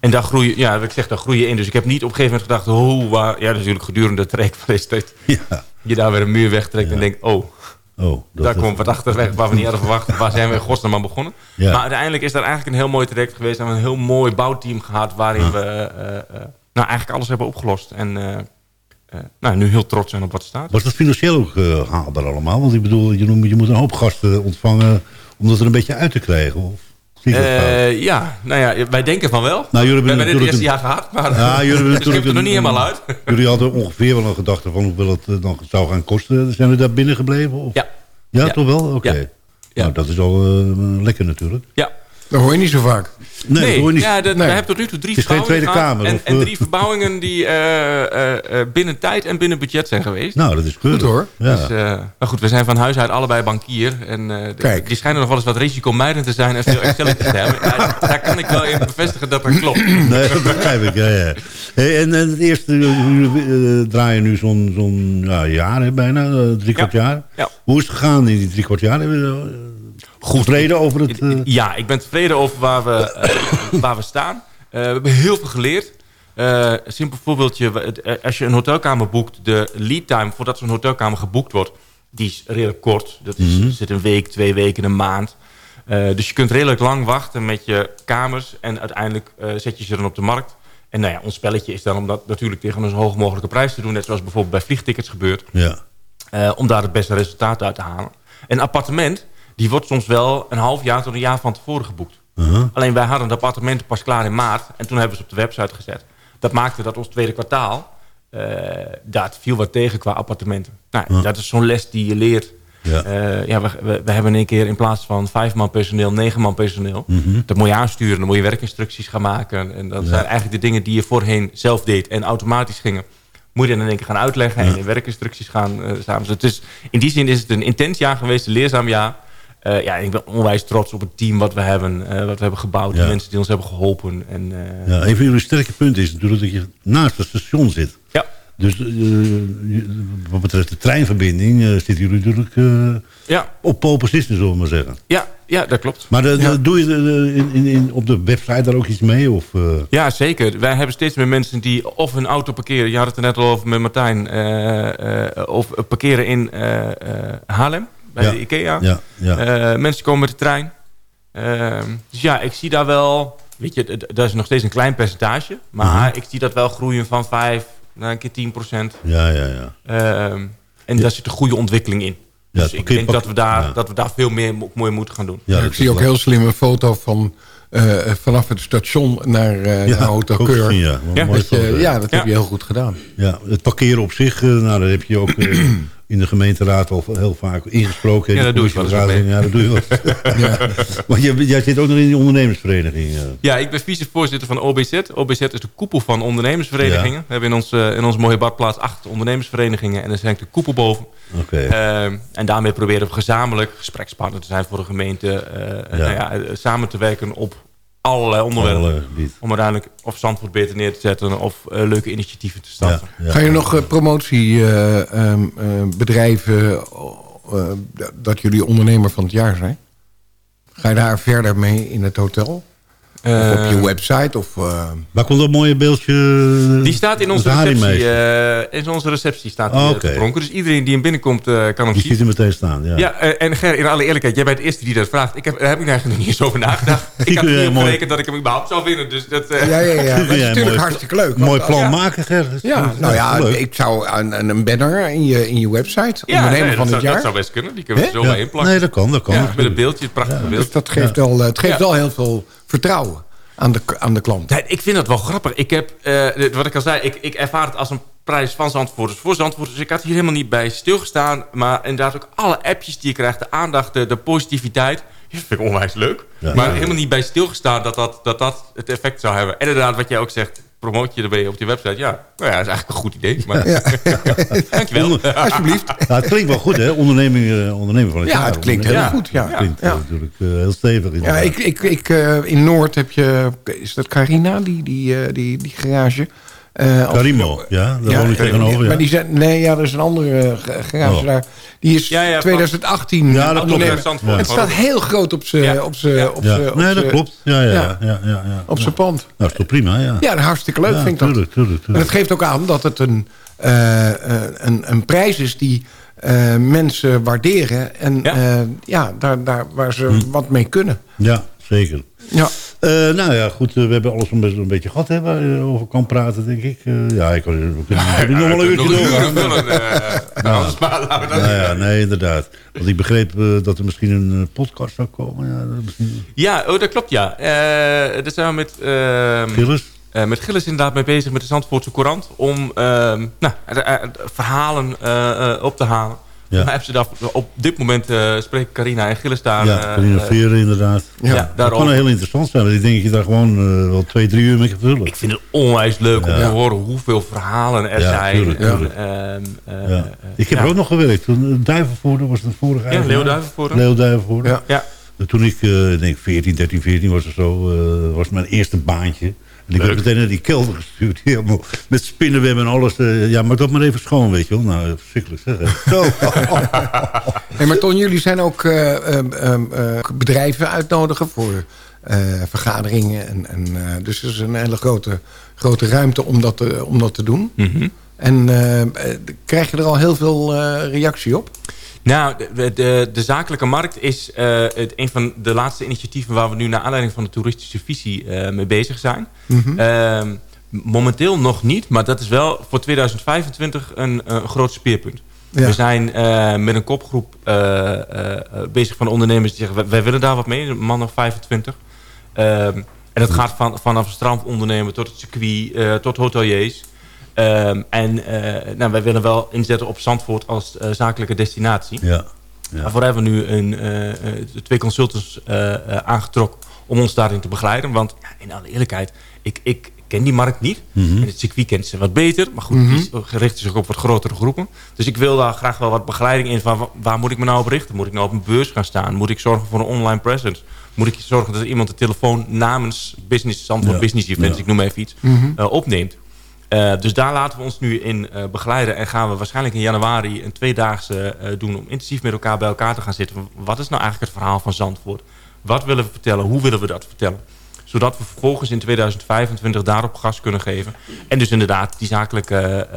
En daar groei, je- ja, wat ik zeg, daar groei je in. Dus ik heb niet op een gegeven moment gedacht... Oh, waar, ja, natuurlijk gedurende het traject van tijd... Ja. je daar weer een muur wegtrekt en denkt... oh, Oh, dat daar komt wat achterweg waar we niet hadden verwacht. Waar zijn we in godsnaam aan begonnen? Ja. Maar uiteindelijk is dat eigenlijk een heel mooi traject geweest. En we hebben een heel mooi bouwteam gehad... waarin we eh, eh, nou, eigenlijk alles hebben opgelost. En eh, eh, nou, nu heel trots zijn op wat er staat. Was dat financieel ook eh, haalbaar allemaal? Want ik bedoel, je, moet- je moet een hoop gasten ontvangen om dat er een beetje uit te krijgen. Of Eh, ja, nou ja, wij denken van wel. Nou, jullie we hebben hebben dit eerste jaar gehad, maar Ja, jullie hebben [laughs] natuurlijk er nog niet helemaal uit. Jullie hadden ongeveer wel een gedachte van hoeveel het eh, dan zou gaan kosten. Zijn we daar binnen gebleven? Of? Ja. Ja, Ja. toch wel? Oké. Ja. Nou, dat is al eh, lekker natuurlijk. Ja. Dat hoor je niet zo vaak. Nee, dat hoor je niet. ja, dat, Nee. we hebben tot nu toe drie Het is geen verbouwingen Tweede gehad. Kamer, En, of, en eh? drie verbouwingen die eh, eh, eh, binnen tijd en binnen budget zijn geweest. Nou, dat is keurig. Goed hoor. Ja. Dus, eh, maar goed, we zijn van huis uit allebei bankier. En eh, Kijk. die schijnen nog wel eens wat risicomijdend te zijn en veel Excelletjes te hebben. Daar, daar kan ik wel in bevestigen dat dat klopt. [clears throat] Nee, dat begrijp ik. Ja, ja. Hey, en, en het eerste, jullie draaien nu zo'n zo'n ja, jaar, hè, bijna, drie kwart jaar. Ja. Hoe is het gegaan in die drie kwart jaar? Goed tevreden over het... eh, Ja, ik ben tevreden over waar we, eh, [laughs] waar we staan. Eh, we hebben heel veel geleerd. Een simpel voorbeeldje. Als je een hotelkamer boekt, de lead time voordat zo'n hotelkamer geboekt wordt, die is redelijk kort. Dat is, Mhm. zit een week, twee weken, een maand. Dus je kunt redelijk lang wachten met je kamers en uiteindelijk zet je ze dan op de markt. En nou ja, ons spelletje is dan om dat natuurlijk tegen een zo hoog mogelijke prijs te doen. Net zoals bijvoorbeeld bij vliegtickets gebeurt. ja. Om daar het beste resultaat uit te halen. Een appartement, die wordt soms wel een half jaar tot een jaar van tevoren geboekt. Uh-huh. Alleen wij hadden het appartement pas klaar in maart. En toen hebben we ze op de website gezet. Dat maakte dat ons tweede kwartaal... eh dat viel wat tegen qua appartementen. Nou. Dat is zo'n les die je leert. Ja. Eh, ja, we, we, we hebben in één keer in plaats van vijf man personeel... negen man personeel. Mhm. Dat moet je aansturen. Dan moet je werkinstructies gaan maken. En dat Ja. zijn eigenlijk de dingen die je voorheen zelf deed... en automatisch gingen. Moet je dan in één keer gaan uitleggen... en in werkinstructies gaan eh, samen. Dus het is, in die zin is het een intens jaar geweest. Een leerzaam jaar. Eh, ja, ik ben onwijs trots op het team wat we hebben, eh, wat we hebben gebouwd. Ja. De mensen die ons hebben geholpen. En, eh, Ja, een van jullie sterke punten is natuurlijk dat je naast het station zit. Ja. Dus wat betreft de treinverbinding zitten jullie natuurlijk Ja. op pole position, zullen we maar zeggen. ja, ja, dat klopt. Maar de, de- doe je de- in, in, in, op de website daar ook iets mee? Of, Ja, zeker. Wij hebben steeds meer mensen die of hun auto parkeren. Je had het er net al over met Martijn. of parkeren in Haarlem, bij Ja. de IKEA. Ja, ja. Eh, mensen komen met de trein. Ehm, dus ja, ik zie daar wel... Weet je, dat is nog steeds een klein percentage. Maar Mhm. ik zie dat wel groeien van 5 naar een keer 10 procent. ja, ja, ja. Ehm, en daar zit een goede ontwikkeling in. Ja, dus ik denk dat we daar, ja. dat we daar veel meer mo- mooi moeten gaan doen. ja ik zie ook wel- heel slim een foto van eh, vanaf het station naar, eh Ja, naar Hotel Keur. ja. Ja. Dat je- ja, dat Ja. heb je heel goed gedaan. Ja, het parkeren op zich, nou, dat heb je ook eh, [clears throat] in de gemeenteraad al heel vaak ingesproken. Ja, dat doe ik wel eens commissievergadering. Ja, dat doe je wel. [laughs] [laughs] Want jij, jij zit ook nog in die ondernemersvereniging. eh. Ja, ik ben vicevoorzitter van OBZ. OBZ is de koepel van ondernemersverenigingen. Ja. We hebben in, ons, eh, in onze mooie badplaats acht ondernemersverenigingen. En daar zijn de koepel boven. Oké. Ehm, en daarmee proberen we gezamenlijk gesprekspartner te zijn voor de gemeente. eh, nou ja, eh, samen te werken op allerlei onderwerpen. Alle gebied. Om uiteindelijk of Zandvoort beter neer te zetten. Of eh, leuke initiatieven te starten. Ja, ja. Ga je nog eh, promotiebedrijven eh, dat jullie ondernemer van het jaar zijn? Ga je daar verder mee in het hotel? Of op je Eh, website. Of, eh, Waar komt dat mooie beeldje? Die staat in onze receptie. Eh, in onze receptie staat die okay. pronken. Dus iedereen die hem binnenkomt eh, kan hem Die zien. ziet er meteen staan, ja. Ja, eh, en Ger, in alle eerlijkheid, jij bent de eerste die dat vraagt. Ik heb, daar heb ik eigenlijk nog niet eens over nagedacht. [laughs] ik had niet gerekend dat ik hem überhaupt zou winnen. Dus dat, eh, ja, ja, ja. [laughs] Dat is Ja, natuurlijk mooi- hartstikke leuk. Mooi plan ja. maken, Ger. Ja, nou ja, leuk. ik zou een, een- een banner in je, in je website. Ja, ondernemer nee, van dat, het zou, jaar. dat zou best kunnen. Die kunnen we er zo Ja. bij inplakken. Nee, dat kan, dat kan. Ja, met een beeldje, het prachtige beeld. Dus dat geeft, wel, het geeft wel heel veel vertrouwen aan de, aan de klant. Nee, ik vind dat wel grappig. Ik heb, eh, wat ik al zei, ik, ik ervaar het als een prijs van Zandvoorters voor Zandvoorters. Dus ik had hier helemaal niet bij stilgestaan. Maar inderdaad ook alle appjes die je krijgt, de aandacht, de, de positiviteit. Dat vind ik onwijs leuk. Ja. maar Ja. helemaal niet bij stilgestaan dat dat, dat dat het effect zou hebben. En inderdaad, wat jij ook zegt, promoot je erbij op die website. Ja, nou ja, dat is eigenlijk een goed idee. Maar, Ja. [laughs] Dankjewel. Onder- Alsjeblieft. Ja, het klinkt wel goed, hè? Onderneming, ondernemer van het Ja, jaar. het klinkt heel Ja. goed. Ja. Het klinkt Ja. eh, natuurlijk eh, heel stevig. Ja, ik, ik, ik, eh, in Noord heb je... Is dat Carina, die, die, eh, die, die garage? Eh, als- Carimo, ja, daar Ja, woon ik eh, tegenover. Ja. Maar die zijn, nee, ja, er is een andere eh, ga- garage Oh. daar. Die is Ja, ja, van- 2018 Ja, dat klopt. Het staat heel groot op zijn Ja. op zijn Ja. op Ja. zijn- op Nee, dat klopt. Ja, ja, Ja. ja. ja, ja, ja. op zijn pand. Nou, dat is toch prima, ja. Ja, hartstikke leuk Ja, vind ik dat. tuurlijk, tuurlijk, En tuurlijk. het geeft ook aan dat het een, eh, eh, een, een prijs is die eh, mensen waarderen. En Ja. ja, ja daar, daar waar ze Hm. wat mee kunnen. Ja, zeker. Ja. Eh, nou ja, goed, eh, we hebben alles een beetje, een beetje gehad hè, waar je over kan praten, denk ik. Eh, ja, ik kan we kunnen nog wel een uurtje vullen, eh, nou, Nou niet ja, nee, inderdaad. Want ik begreep dat er misschien een podcast zou komen. Ja, dat is misschien... Ja, oh, dat klopt, ja. Eh daar zijn we met... ehm, Gilles? met Gilles inderdaad mee bezig met de Zandvoortse Courant. Om ehm, nou, de- de verhalen eh, eh, op te halen. Ja. Maar ze daar, op dit moment eh, spreken Carina en Gilles daar. Ja, eh, Carina Veren inderdaad. Ja, dat daarover. kan heel interessant zijn. Want ik denk dat je daar gewoon eh, wel twee, drie uur mee kan vullen. Ik vind het onwijs leuk om Ja. te horen hoeveel verhalen er Ja, zijn. tuurlijk, En, tuurlijk. ehm, eh, Ja. eh, Ik heb ja. er ook nog gewerkt. Toen Duivenvoorde was het vorig jaar. Ja. Leo Duivenvoorde. Ja. Ja. Toen ik, eh, ik denk 14, 13, 14 was of zo, eh, was mijn eerste baantje. En ik werd Leuk. meteen naar die kelder gestuurd. [laughs] Helemaal met spinnenweb en alles. eh, ja, maar dat maar even schoon, weet je wel. Nou, verschrikkelijk zeg. [laughs] Zo. Hey, maar Ton, jullie zijn ook eh, ehm, ehm, eh, bedrijven uitnodigen voor eh, vergaderingen. En, en, eh, dus er is een hele grote, grote ruimte om dat te, om dat te doen. Mhm. En krijg je er al heel veel eh, reactie op? Nou, de, de, de zakelijke markt is eh, het, een van de laatste initiatieven... waar we nu naar aanleiding van de toeristische visie eh, mee bezig zijn. Mhm. Ehm, momenteel nog niet, maar dat is wel voor 2025 een, een groot speerpunt. Ja. We zijn eh, met een kopgroep bezig van ondernemers die zeggen... wij, willen daar wat mee, een man of 25. Ehm, en dat gaat van, vanaf strandondernemer tot het circuit, tot hoteliers... Ehm, en eh, nou, wij willen wel inzetten op Zandvoort als eh, zakelijke destinatie. ja. Ja. Daarvoor hebben we nu een, eh, twee consultants eh, eh, aangetrokken om ons daarin te begeleiden. Want ja, in alle eerlijkheid, ik, ik ken die markt niet. Mhm. En het circuit kent ze wat beter. Maar goed, Mhm. die richten zich op wat grotere groepen. Dus ik wil daar graag wel wat begeleiding in van wa- waar moet ik me nou op richten? Moet ik nou op een beurs gaan staan? Moet ik zorgen voor een online presence? Moet ik zorgen dat iemand de telefoon namens Business Zandvoort Ja. Business Events, Ja. ik noem even iets, Mhm. eh, opneemt? Eh, dus daar laten we ons nu in eh, begeleiden. En gaan we waarschijnlijk in januari een tweedaagse eh, doen... om intensief met elkaar bij elkaar te gaan zitten. Wat is nou eigenlijk het verhaal van Zandvoort? Wat willen we vertellen? Hoe willen we dat vertellen? Zodat we vervolgens in 2025 daarop gas kunnen geven. En dus inderdaad die zakelijke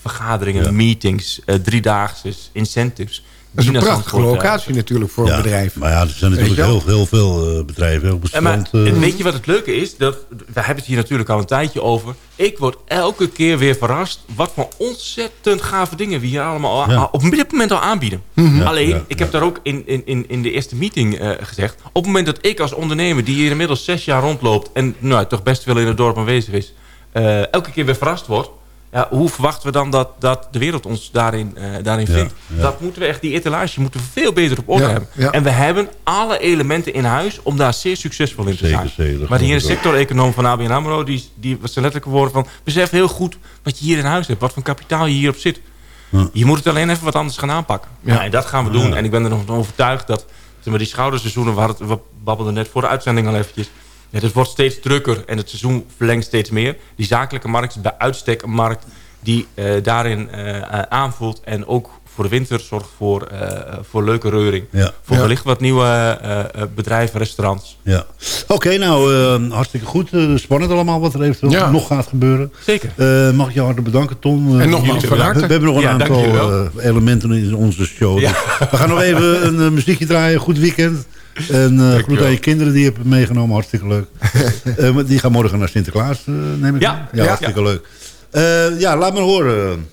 vergaderingen, Ja. meetings... driedaagse incentives... Dat is een prachtige locatie natuurlijk voor Ja, een bedrijf. Maar ja, er zijn natuurlijk heel, heel veel eh, bedrijven. Op het strand. eh, en weet je wat het leuke is? Dat, we hebben het hier natuurlijk al een tijdje over. Ik word elke keer weer verrast... wat voor ontzettend gave dingen we hier allemaal op dit moment al aanbieden. Ja, Alleen, ja, ik heb daar ook in, in, in, in de eerste meeting eh, gezegd... op het moment dat ik als ondernemer... die hier inmiddels zes jaar rondloopt... en nou, toch best veel in het dorp aanwezig is... eh, elke keer weer verrast wordt... Ja, hoe verwachten we dan dat, dat de wereld ons daarin, eh, daarin vindt? ja. Dat moeten we echt, die etalage moeten we veel beter op orde hebben. En we hebben alle elementen in huis om daar zeer succesvol in te Zeker, zijn. zeker, maar hier een sector-econoom van ABN AMRO... die, die was zijn letterlijke woorden van... besef heel goed wat je hier in huis hebt. Wat voor kapitaal je hierop zit. Je moet het alleen even wat anders gaan aanpakken. Ja. En dat gaan we doen. En ik ben er nog van overtuigd dat... zeg maar, die schouderseizoenen... We, hadden we babbelden net voor de uitzending al eventjes... Ja, het wordt steeds drukker en het seizoen verlengt steeds meer. Die zakelijke markt is bij uitstek een markt... die eh, daarin eh, eh, aanvoelt en ook voor de winter, zorgt voor, eh, voor leuke reuring. Ja. Voor Ja. wellicht wat nieuwe eh, eh, bedrijven, restaurants. Ja. Oké, nou, eh, hartstikke goed. Spannend allemaal wat er eventueel Ja. nog gaat gebeuren. Zeker. Eh, mag ik jou hartelijk bedanken, Tom. Eh, En nogmaals jullie- van harte. We, we hebben nog een Ja, aantal eh, elementen in onze show. Ja. Dus we gaan nog even een muziekje draaien. Goed weekend. En groet aan je kinderen die je hebt meegenomen. Hartstikke leuk. [laughs] Eh, maar die gaan morgen naar Sinterklaas, eh, neem ik Ja. aan. Ja, hartstikke leuk. Eh, ja, laat me horen.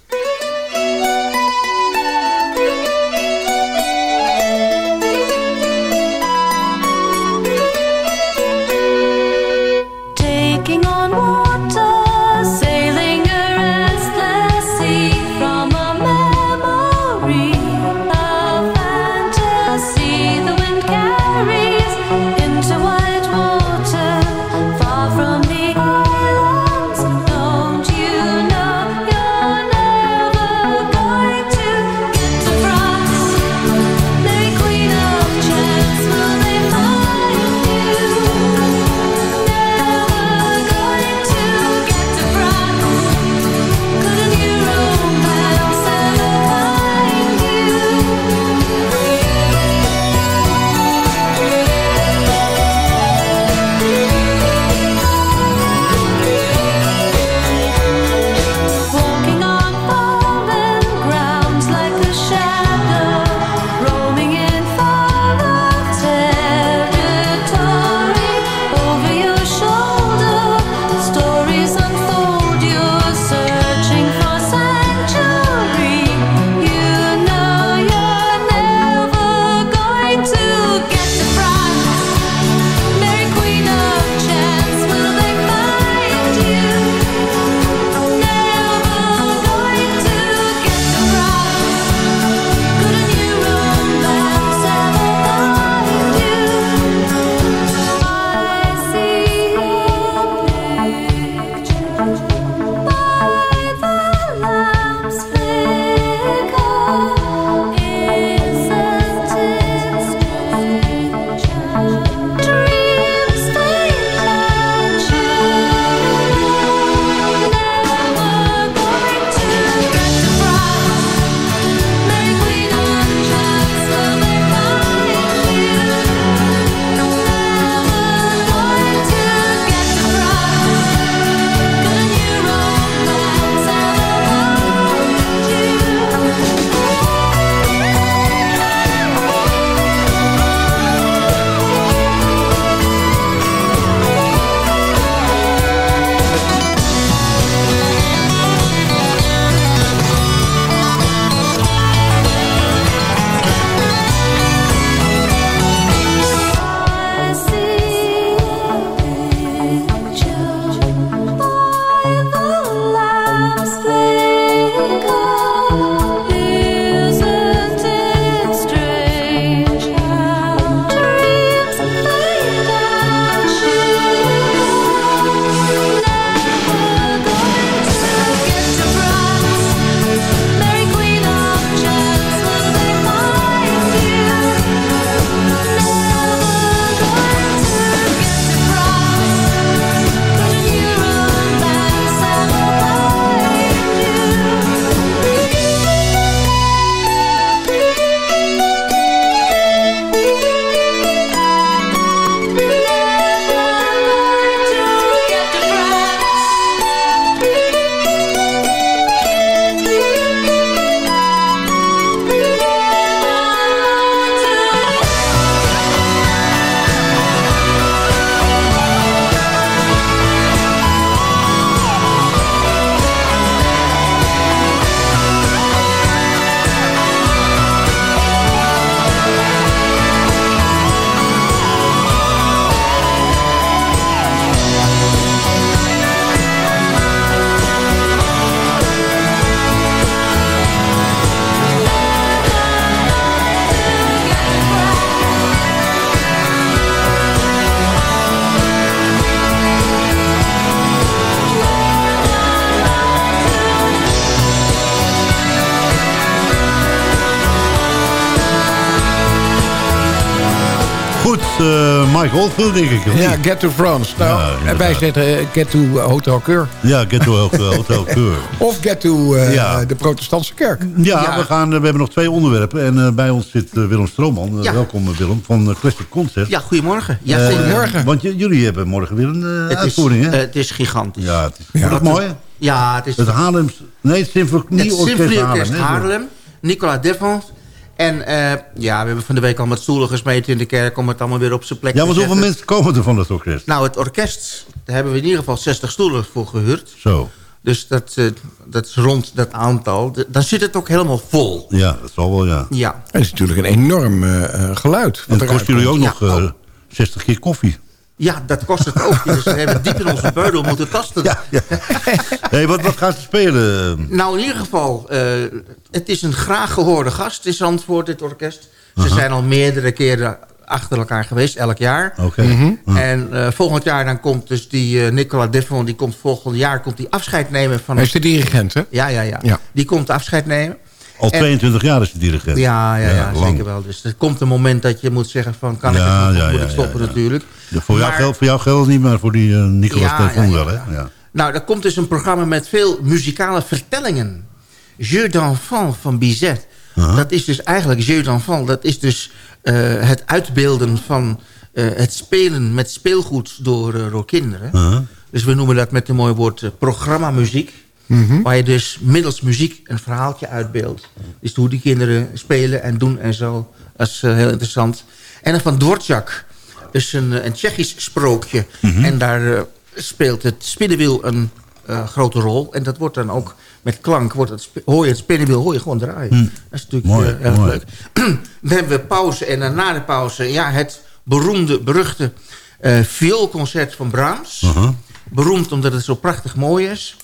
Mike Oldfield, denk ik. Ja? Get to France. Nou, Ja, wij zetten eh, Get to Hotel Keur. Ja, Get to Hotel [laughs] Keur. Of Get to eh, Ja. de protestantse kerk. Ja, We, gaan, eh, we hebben nog twee onderwerpen. En eh, bij ons zit eh, Willem Stroomman. Eh, Ja. Welkom eh, Willem, van Classic Concert. Ja, goedemorgen. Ja, Eh, goedemorgen. Want jullie hebben morgen weer een eh, Het is, uitvoering, hè? eh, het is gigantisch. ja, het is het mooi. Ja, het is Het Haarlems... Nee, het Symfonie het Orkest Symfonieorkest Haarlem. Haarlem, Nicola Devons. En eh, ja, we hebben van de week al met stoelen gesmeten in de kerk... om het allemaal weer op zijn plek Ja, te maar hoeveel zetten. mensen komen er van het orkest? Nou, het orkest, daar hebben we in ieder geval 60 stoelen voor gehuurd. Zo. Dus dat, eh, dat is rond dat aantal. Dan zit het ook helemaal vol. Ja, dat zal wel, ja. Ja. Het is natuurlijk een enorm eh, geluid. En het kost jullie ook nog eh 60 keer koffie. Ja, dat kost het ook. Dus we hebben diep in onze beudel moeten tasten. hey, wat, wat gaan ze spelen? Nou, in ieder geval, eh, het is een graag gehoorde gast in Zandvoort, dit orkest. Ze Aha. zijn al meerdere keren achter elkaar geweest, elk jaar. Oké. Mhm. En eh, volgend jaar dan komt dus die eh, Nicola Devon, die komt volgend jaar komt die afscheid nemen van... Hij is de dirigent, hè? Ja, ja, ja, Ja. Die komt afscheid nemen. Al En- 22 jaar is de dirigent. Ja, ja, ja, zeker wel. Dus er komt een moment dat je moet zeggen van... kan ik het moet ik stoppen natuurlijk. Voor, jou geldt, voor jou geldt niet, maar voor die eh, Nicolas ja, wel, hè? Nou, er komt dus een programma met veel muzikale vertellingen. Jeu d'enfant van Bizet. Dat is dus eigenlijk Jeu d'enfant. Dat is dus eh, het uitbeelden van eh, het spelen met speelgoed door, door kinderen. Dus we noemen dat met een mooi woord eh, Mhm. Waar je dus middels muziek een verhaaltje uitbeeldt. Dus hoe die kinderen spelen en doen en zo. Dat is eh, heel interessant. En dan van Dvorak. Dus een, eh, een Tsjechisch sprookje. En daar eh, speelt het spinnenwiel een grote rol. En dat wordt dan ook met klank. Wordt het, hoor je het spinnenwiel hoor je gewoon draaien. Hm. Dat is natuurlijk Mooi, erg mooi. leuk. [clears throat] dan hebben we pauze. En dan na de pauze ja, het beroemde, beruchte vioolconcert van Brahms. Beroemd omdat het zo prachtig mooi is.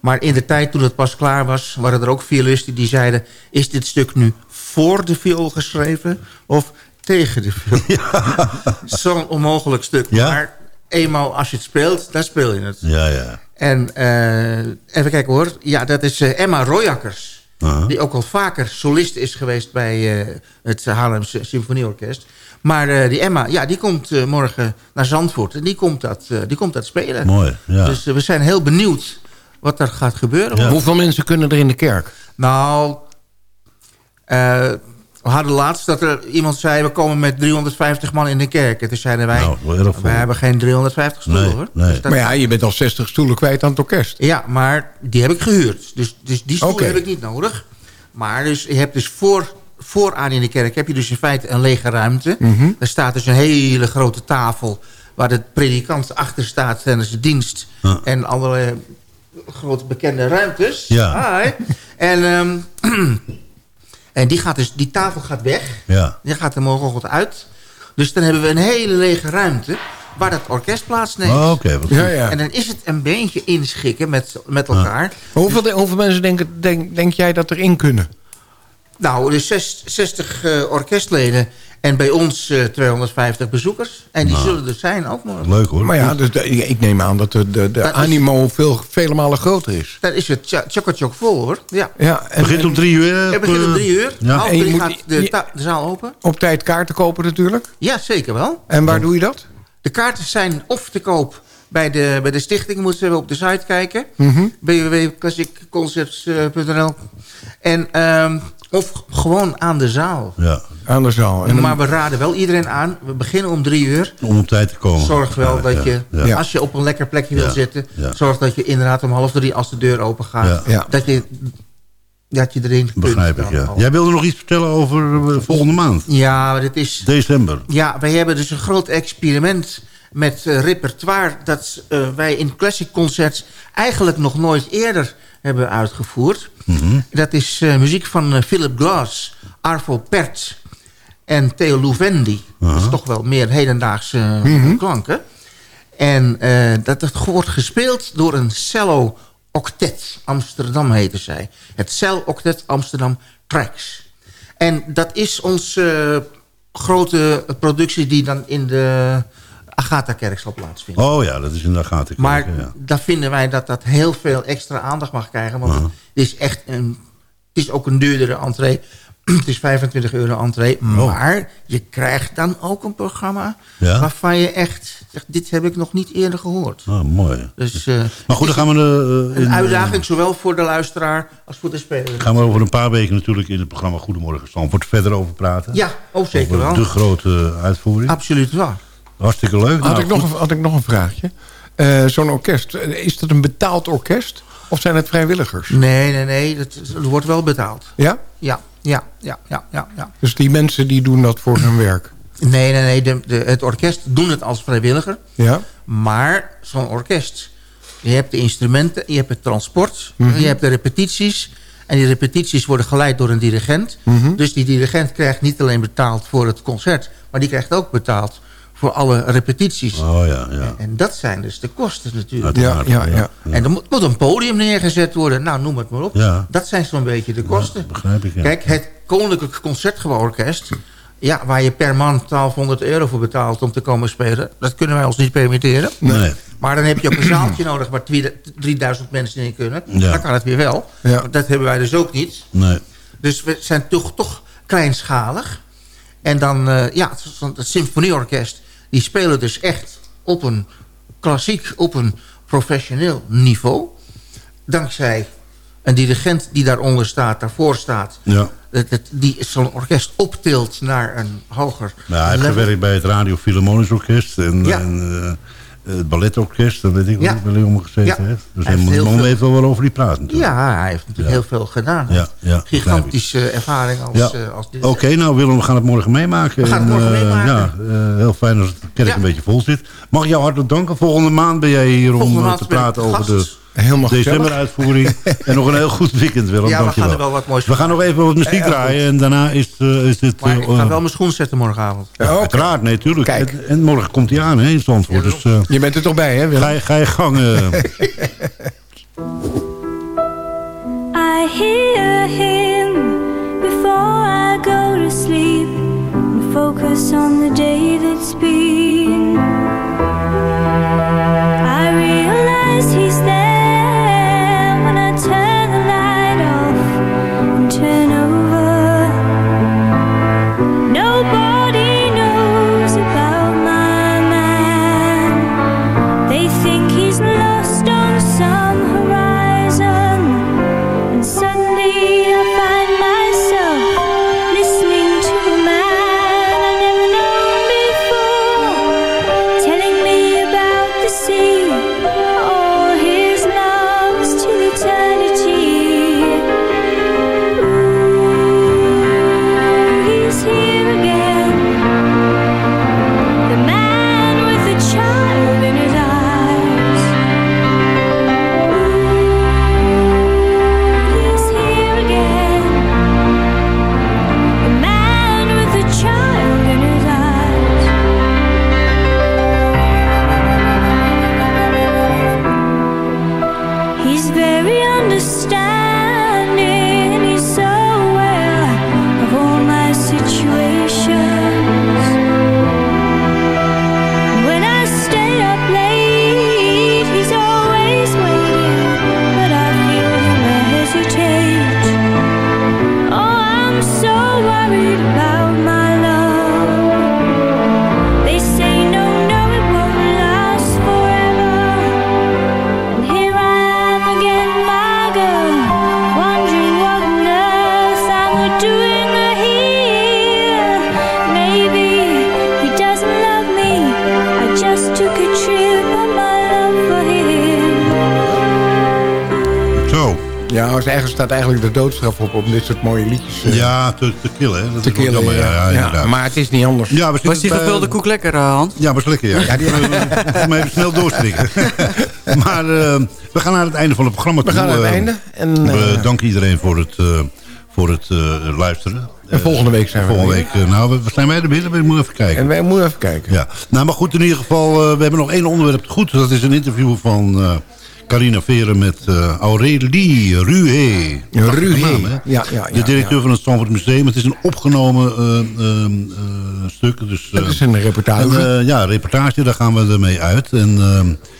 Maar in de tijd toen het pas klaar was... waren er ook violisten die zeiden... is dit stuk nu voor de viool geschreven of tegen de viool? [laughs] Zo'n onmogelijk stuk. Ja? Maar eenmaal als je het speelt, dan speel je het. Ja, ja. En eh, even kijken hoor. Ja, dat is eh, Emma Royakkers. Uh-huh. Die ook al vaker solist is geweest bij eh, het Haarlemse Symfonieorkest. Maar die Emma, ja, die komt morgen naar Zandvoort. En die komt dat, die komt dat spelen. Mooi, ja. Dus we zijn heel benieuwd wat er gaat gebeuren. Hoeveel mensen kunnen er in de kerk? Nou, eh, we hadden laatst dat er iemand zei... we komen met 350 man in de kerk. En toen zeiden wij, Nou, wij hebben geen 350 stoelen Nee, hoor. nee. Dus dat- Maar ja, je bent al 60 stoelen kwijt aan het orkest. ja, maar die heb ik gehuurd. Dus, dus die stoel Oké. heb ik niet nodig. Maar dus, je hebt dus voor, vooraan in de kerk... heb je dus in feite een lege ruimte. Mhm. Er staat dus een hele grote tafel... waar de predikant achter staat tijdens de dienst. En allerlei grote bekende ruimtes. Ja. Hi. En, ehm, [clears throat] en die, gaat dus, die tafel gaat weg. Ja. Die gaat er morgenochtend uit. Dus dan hebben we een hele lege ruimte... waar dat orkest plaatsneemt. Oh, goed. Ja, ja. En dan is het een beetje inschikken met, met elkaar. Hoeveel, hoeveel mensen denken, denk, denk jij dat erin kunnen? Nou, zes- 60 eh, orkestleden en bij ons eh, 250 bezoekers. En die zullen er zijn ook morgen. Leuk hoor. Maar ja, dus de- ik neem aan dat de, de, de Dat is- animo veel, vele malen groter is. Dan is het tjokkertjok vol hoor. Ja. Ja, en, begint om drie uur. Het begint om eh, drie uur. Ja. Half En je drie moet- gaat de, je- ta- de zaal open. op tijd kaarten kopen natuurlijk. Ja, zeker wel. En waar doe je dat? De kaarten zijn of te koop bij de, bij de stichting. Moeten we op de site kijken. Www.classicconcerts.nl En ehm, Of gewoon aan de zaal. Ja. Aan de zaal. En Maar we raden wel iedereen aan. We beginnen om drie uur. Om op tijd te komen. Zorg wel Ja, dat ja, je, ja. als je op een lekker plekje wil zitten... ja. zorg dat je inderdaad om half drie, als de deur open gaat... Ja. Ja. Dat, je, dat je erin kunt. Begrijp ik, ja. al. Jij wilde nog iets vertellen over eh, volgende maand? Ja, dit is... December. Ja, wij hebben dus een groot experiment met eh, repertoire... dat eh, wij in classic concerts eigenlijk nog nooit eerder hebben uitgevoerd. Mhm. Dat is eh, muziek van eh, Philip Glass, Arvo Pärt en Theo Louvendi. Dat is toch wel meer hedendaagse eh, Mhm. klanken. En dat, dat wordt gespeeld door een cello octet. Amsterdam heette zij. Het cello octet Amsterdam Tracks. En dat is onze grote productie die dan in de Agatha-kerk zal plaatsvinden. Oh ja, dat is de gaten. Maar ja. daar vinden wij dat dat heel veel extra aandacht mag krijgen. Want het is echt een... Het is ook een duurdere entree. [clears throat] het is 25 euro entree. Maar je krijgt dan ook een programma... Ja? waarvan je echt zegt... dit heb ik nog niet eerder gehoord. Oh, mooi. Dus, eh, Maar goed, dan gaan we... de, eh, een in, uitdaging, zowel voor de luisteraar als voor de speler. gaan we over een paar weken natuurlijk in het programma Goedemorgen Zandvoort verder over praten. Ja, oh, zeker Over wel. de grote uitvoering. Absoluut waar. Hartstikke leuk. Had, Nou, ik, nog een, had ik nog een vraagje. Eh, Zo'n orkest, eh, is dat een betaald orkest? Of zijn het vrijwilligers? Nee, nee, nee. Dat, dat wordt wel betaald. Ja? Ja, ja, ja, ja, ja. ja. Dus die mensen die doen dat voor hun werk? Nee, nee, nee. De, de, het orkest doen het als vrijwilliger. Ja? Maar zo'n orkest... Je hebt de instrumenten, je hebt het transport... Mhm. je hebt de repetities... En die repetities worden geleid door een dirigent. Mhm. Dus die dirigent krijgt niet alleen betaald voor het concert... maar die krijgt ook betaald voor alle repetities. Oh ja, ja. En dat zijn dus de kosten natuurlijk. Ja, ja, ja. En er moet, moet een podium neergezet worden. Nou, noem het maar op. Ja. Dat zijn zo'n beetje de kosten. begrijp ik, ja. Kijk, het Koninklijk Concertgebouworkest... Ja, waar je per man 1200 euro voor betaalt om te komen spelen... dat kunnen wij ons niet permitteren. Nee. Maar dan heb je ook een zaaltje nodig waar 3000 mensen in kunnen. Ja. Dan kan het weer wel. Dat hebben wij dus ook niet. Nee. Dus we zijn toch, toch kleinschalig. En dan, eh, ja, het symfonieorkest... die spelen dus echt op een klassiek, op een professioneel niveau. Dankzij een dirigent die daaronder staat, daarvoor staat... Ja. Dat, dat, die zo'n orkest optilt naar een hoger hij heeft gewerkt bij het Radio Philharmonisch Orkest en, Ja. en eh, het balletorkest. Dat weet ik Ja. wat hij bij Leeuwen gezeten Ja. heeft. Dus Hij heeft man veel- heeft wel wel over die praten natuurlijk. Ja, hij heeft natuurlijk Ja. heel veel gedaan. Ja, ja, Gigantische ervaring als, eh, als Oké, dirigent. nou Willem, we gaan het morgen meemaken. We gaan het En, morgen eh, meemaken. Ja, eh, heel fijn als het kerk een beetje vol zit. Mag ik jou hartelijk danken. Volgende maand ben jij hier om Volgende eh, te praten te over de. Helemaal decemberuitvoering. en nog een heel goed weekend, Willem. Ja, we gaan er wel wat moois We gaan nog even wat muziek draaien en daarna is, eh, is dit... Maar eh, ik ga eh, wel mijn schoen zetten morgenavond. ja, uiteraard, nee, tuurlijk. Kijk. En, en morgen komt hij aan, hè, in Zandvoort. Dus eh, Je bent er toch bij, hè Willem? ga, je, ga je gang. eh. [laughs] I hear him before I go to sleep and focus on the day that's been. Eigenlijk staat eigenlijk de doodstraf op om dit soort mooie liedjes eh, Ja, te, te killen, hè. Dat te is killen. jammer, Ja, ja, Ja, inderdaad. maar het is niet anders. Ja, we Was die gevulde eh, koek lekker, eh, Hans? Ja, was lekker, ja. Ja, die- maar even snel doorstrikken. [laughs] maar eh, we gaan naar het einde van het programma We toe. gaan naar het Eh, einde. En, we eh, danken iedereen voor het, eh, voor het eh, luisteren. En volgende week zijn we Volgende week, eh, nou, we- zijn wij er binnen? We moeten even kijken. En wij moeten even kijken. Ja, nou maar goed, in ieder geval, eh, we hebben nog één onderwerp goed. Dat is een interview van eh, Carina Veren met uh, Aurélie Ruhe. Ruhe, ja, ja, De directeur ja. van het Zandvoort Museum. Het is een opgenomen uh, uh, stuk. Dus, Het is een reportage. En, ja, reportage, daar gaan we ermee uit. En,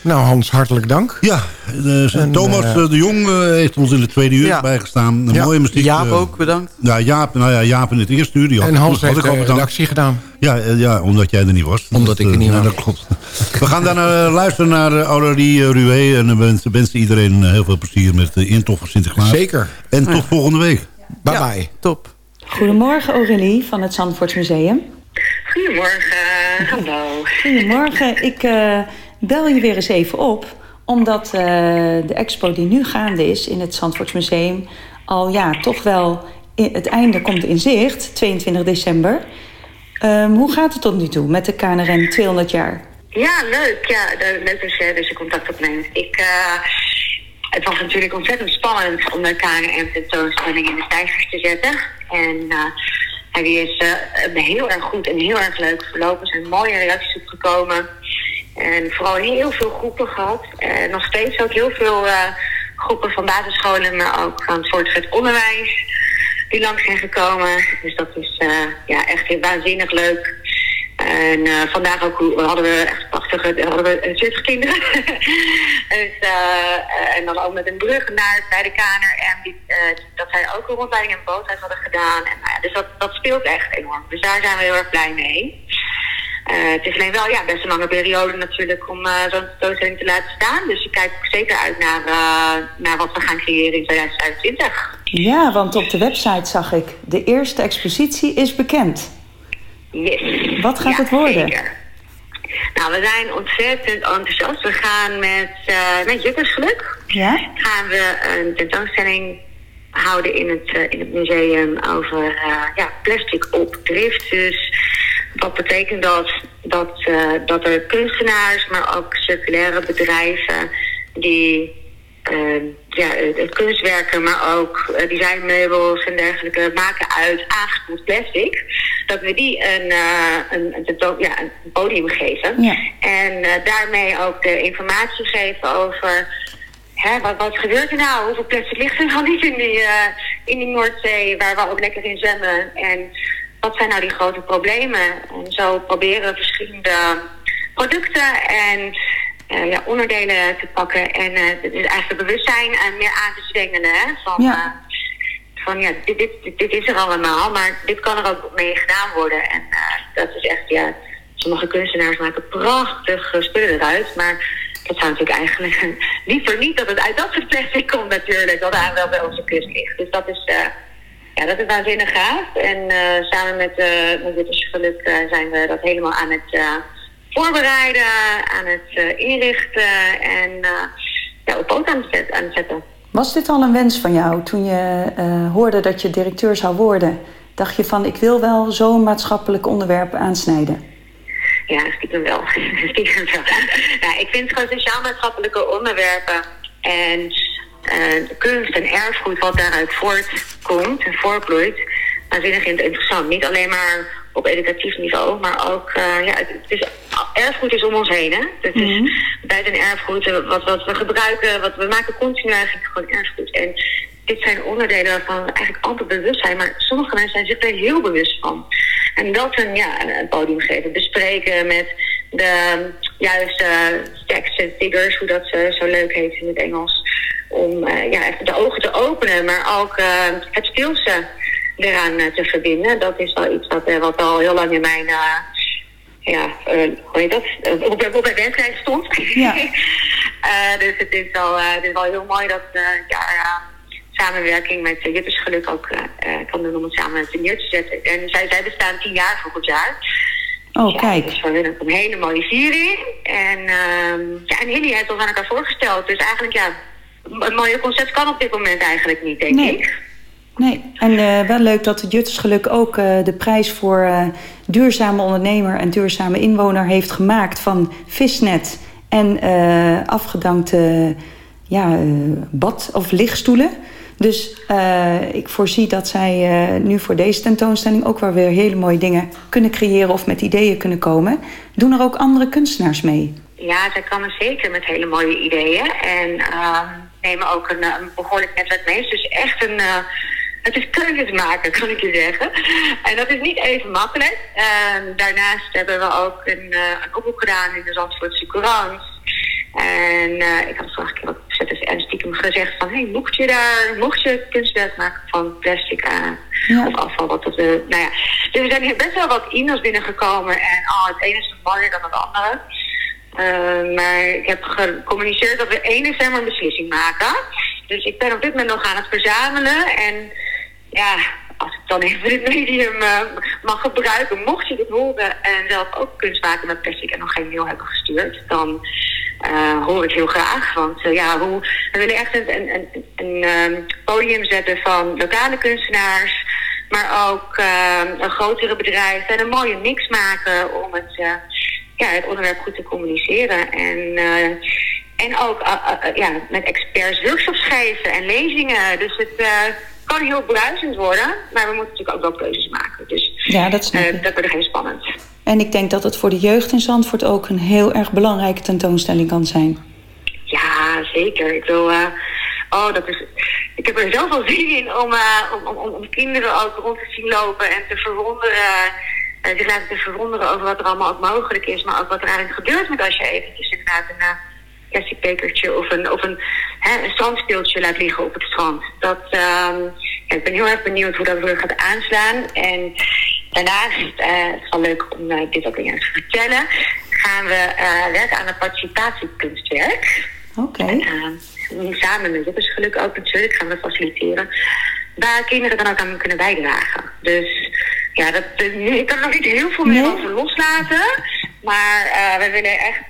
nou, Hans, hartelijk dank. Ja, en, Thomas de Jong heeft ons in de tweede uur ja. bijgestaan. Een ja. mooie muziek. Jaap ook, bedankt. Ja, Jaap, nou ja, Jaap in het eerste uur. Die had, en Hans had heeft de redactie gedaan. Ja, ja, omdat jij er niet was. Omdat dat, ik er niet was. dat klopt. We gaan daarna luisteren naar uh, Aurélie Rué. En dan wensen, wensen iedereen heel veel plezier met de intocht van Sinterklaas. Zeker. En tot volgende week. Bye ja, bye. Top. Goedemorgen Aurélie van het Zandvoortsmuseum. Goedemorgen, hallo. Goedemorgen, ik uh, bel je weer eens even op. Omdat uh, de expo die nu gaande is in het Zandvoortsmuseum... al ja, toch wel in, het einde komt in zicht, 22 december... Um, hoe gaat het tot nu toe met de KNRM 200 jaar? Ja, leuk. Ja, leuk dat je, je contact opneemt. Ik, uh, het was natuurlijk ontzettend spannend om de KNRM tentoonstelling in de cijfers te zetten. En uh, die is heel erg goed en heel erg leuk verlopen. Er zijn mooie reacties opgekomen. En vooral heel veel groepen gehad. En nog steeds ook heel veel groepen van basisscholen, maar ook van voortgezet onderwijs die langs zijn gekomen. Dus dat is uh, ja, echt waanzinnig leuk. En vandaag ook hadden we echt prachtige, hadden we 40 kinderen. [laughs] dus, en dan ook met een brug naar bij de KNRM, die, dat zij ook een rondleiding en boothuis hadden gedaan. En, nou dus dat, dat speelt echt enorm. Dus daar zijn we heel erg blij mee. Uh, het is alleen wel ja, best een lange periode natuurlijk om uh, zo'n tentoonstelling te laten staan. Dus ik kijk zeker uit naar, uh, naar wat we gaan creëren in 2025. Ja, want op de website zag ik, de eerste expositie is bekend. Yes. Wat gaat ja, het worden? Zeker. Nou, we zijn ontzettend enthousiast. We gaan met, met Juttersgeluk ja? gaan we een tentoonstelling houden in het, in het museum over ja, plastic op drift. Dus wat betekent dat? Dat, uh, dat er kunstenaars, maar ook circulaire bedrijven die uh, ja, kunstwerken, maar ook uh, designmeubels en dergelijke maken uit aangespoeld plastic. Dat we die een, een, een, ja, een podium geven. Ja. En daarmee ook de informatie geven over Hè, wat, wat gebeurt er nou? Hoeveel plastic ligt er nou niet in die, in die Noordzee, waar we ook lekker in zwemmen? En wat zijn nou die grote problemen? En zo proberen verschillende producten en uh, ja, onderdelen te pakken. En uh, dus eigenlijk het bewustzijn uh, meer aan te zwengelen. Hè? Van, ja. van ja, dit, dit, dit, is er allemaal, maar dit kan er ook mee gedaan worden. En dat is echt, ja, sommige kunstenaars maken prachtige spullen eruit, maar het zou natuurlijk eigenlijk [laughs] liever niet dat het uit dat soort plastic [laughs] komt natuurlijk, dat daar wel bij onze kust ligt. Dus dat is ja, dat is waanzinnig gaaf. En uh, samen met, uh, met Geluk uh, zijn we dat helemaal aan het voorbereiden, aan het inrichten en ja, op poot aan, het aan het zetten. Was dit al een wens van jou toen je hoorde dat je directeur zou worden? Dacht je van, ik wil wel zo'n maatschappelijk onderwerp aansnijden? Ja, stiekem wel. [laughs] stiekem wel. ja, ik vind gewoon sociaal maatschappelijke onderwerpen en kunst en erfgoed wat daaruit voortkomt en voortbloeit, waanzinnig interessant. Niet alleen maar op educatief niveau, maar ook, uh, ja, het is, erfgoed is om ons heen, hè. Het is Mhm. zijn erfgoed, uh, wat, wat we gebruiken, wat we maken continu eigenlijk gewoon erfgoed. En dit zijn onderdelen waarvan we eigenlijk altijd bewust zijn, maar sommige mensen zijn zich er heel bewust van. En dat een, ja, een podium geven, bespreken met de juiste facts en figures, hoe dat zo, zo leuk heet in het Engels om uh, ja, even de ogen te openen, maar ook uh, het skillsen eraan uh, te verbinden. Dat is wel iets wat, wat al heel lang in mijn, ja, hoe heet dat, op, op mijn werklijst stond. Ja. [laughs] dus het is, wel, het is wel heel mooi dat ja, samenwerking met Jutters Geluk ook kan doen om het samen neer te zetten. En zij, zij bestaan tien jaar volgend jaar. Oh, ja, kijk. Dus ook een hele mooie viering. En, ja, en Hilly heeft ons aan elkaar voorgesteld. Dus eigenlijk, ja, een mooie concept kan op dit moment eigenlijk niet, denk nee. ik. Nee, en uh, wel leuk dat het Juttersgeluk ook uh, de prijs voor uh, duurzame ondernemer en duurzame inwoner heeft gemaakt van visnet en afgedankte ja, bad- of lichtstoelen. Dus ik voorzie dat zij nu voor deze tentoonstelling ook wel weer hele mooie dingen kunnen creëren of met ideeën kunnen komen. Doen er ook andere kunstenaars mee? ja, zij komen zeker met hele mooie ideeën. En ehm, nemen ook een, eh, een behoorlijk netwerk mee. Dus het is echt een... eh, het is keuzes maken, [laughs] kan ik je zeggen. En dat is niet even makkelijk. Ehm, daarnaast hebben we ook een, eh, een oproep gedaan in de Zandvoortse Courant. En eh, ik had vorige keer ook ZSN en stiekem gezegd van... Hey, mocht je daar, mocht je kunstwerk maken van plastic aan of afval, wat dat... eh, nou ja, dus er zijn hier best wel wat e-mails binnengekomen. En oh, het ene is mooier dan het andere. Eh, maar ik heb gecommuniceerd dat we 1 december een beslissing maken. Dus ik ben op dit moment nog aan het verzamelen. En ja, als ik dan even dit medium eh, mag gebruiken, mocht je dit horen en zelf ook kunst maken met plastic en nog geen mail hebben gestuurd, dan eh, hoor ik heel graag. Want eh, ja, hoe, we willen echt een, een, een, een ehm, podium zetten van lokale kunstenaars, maar ook ehm, een grotere bedrijven en een mooie mix maken om het, eh, ja, het onderwerp goed te communiceren. En, en ook ja, met experts workshops geven en lezingen. Dus het kan heel bruisend worden, maar we moeten natuurlijk ook wel keuzes maken. Dus Ja, dat dat wordt heel spannend. En ik denk dat het voor de jeugd in Zandvoort ook een heel erg belangrijke tentoonstelling kan zijn. Ja, zeker. Ik wil. eh, oh, dat is. Ik heb er zoveel zin in om, eh, om, om, om kinderen ook rond te zien lopen en te verwonderen. eh, zich laten te verwonderen over wat er allemaal ook mogelijk is, maar ook wat er eigenlijk gebeurt met als je eventjes inderdaad een uh, of een, of een, hè, een laat liggen op het strand. Dat, ehm, ik ben heel erg benieuwd hoe dat weer gaat aanslaan. En daarnaast, eh, het is wel leuk om eh, dit ook jou te vertellen, gaan we eh, werken aan een participatiekunstwerk. Oké. Samen met Jobbes Geluk ook natuurlijk gaan we faciliteren. Waar kinderen dan ook aan kunnen bijdragen. Dus ja, dat, ik kan er nog niet heel veel meer over loslaten. Maar we willen echt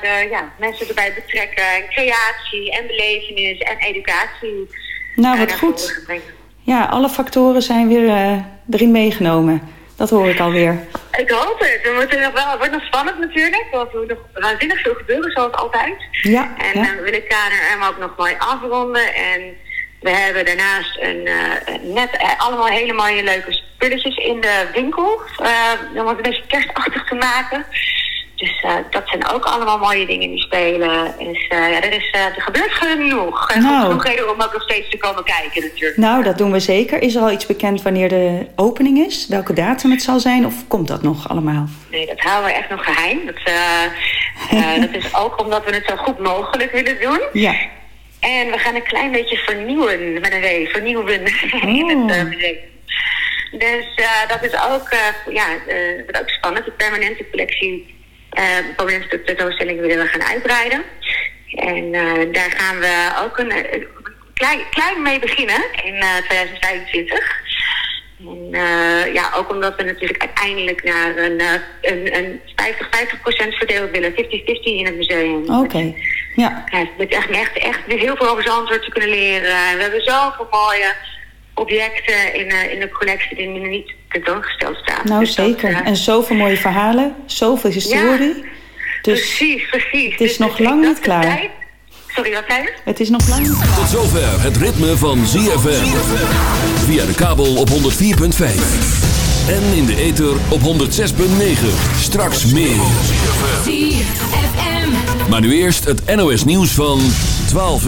de ja, mensen erbij betrekken. En creatie en belevenis en educatie. Nou, wat goed. brengen. Ja, alle factoren zijn weer eh, erin meegenomen. Dat hoor ik alweer. Ik hoop het. We moeten nog wel, het wordt nog spannend natuurlijk. Want er moet nog waanzinnig veel gebeuren zoals altijd. Ja, En ja. eh, we willen KNRM ook nog mooi afronden. En we hebben daarnaast een, eh, net allemaal hele mooie leuke spulletjes in de winkel. eh, om het een beetje kerstachtig te maken. Dus eh, dat zijn ook allemaal mooie dingen die spelen. Dus eh, ja, er, is, eh, er gebeurt genoeg. En Nou. genoeg reden om ook nog steeds te komen kijken natuurlijk. Nou, dat doen we zeker. Is er al iets bekend wanneer de opening is? Welke datum het zal zijn? Of komt dat nog allemaal? Nee, dat houden we echt nog geheim. Dat, [laughs] dat is ook omdat we het zo goed mogelijk willen doen. Ja. En we gaan een klein beetje vernieuwen met een W, vernieuwen [laughs] in het eh, museum. Dus dat is ook, ja, wordt ook spannend. De permanente collectie, eh de tentoonstelling willen we gaan uitbreiden. En eh, daar gaan we ook een, een klein, klein mee beginnen in eh 2025. En eh, ja, ook omdat we natuurlijk uiteindelijk naar een, eh, een, een 50-50% verdeeld willen, 50-50 in het museum. Oké. Ja. Ja, het is echt, echt, echt heel veel over Zandvoort te kunnen leren. En we hebben zoveel mooie objecten in, eh, in de collectie die nu niet tentoongesteld staan. Nou, Dus dat, zeker. eh, En zoveel mooie verhalen. Zoveel historie. Dus precies, precies. het is Dus- nog dus lang niet is klaar. tijd. Sorry, wat zei je? Het is nog lang niet klaar. Tot zover het ritme van ZFM. Via de kabel op 104.5. En in de ether op 106.9. Straks meer. Maar nu eerst het NOS nieuws van 12 uur.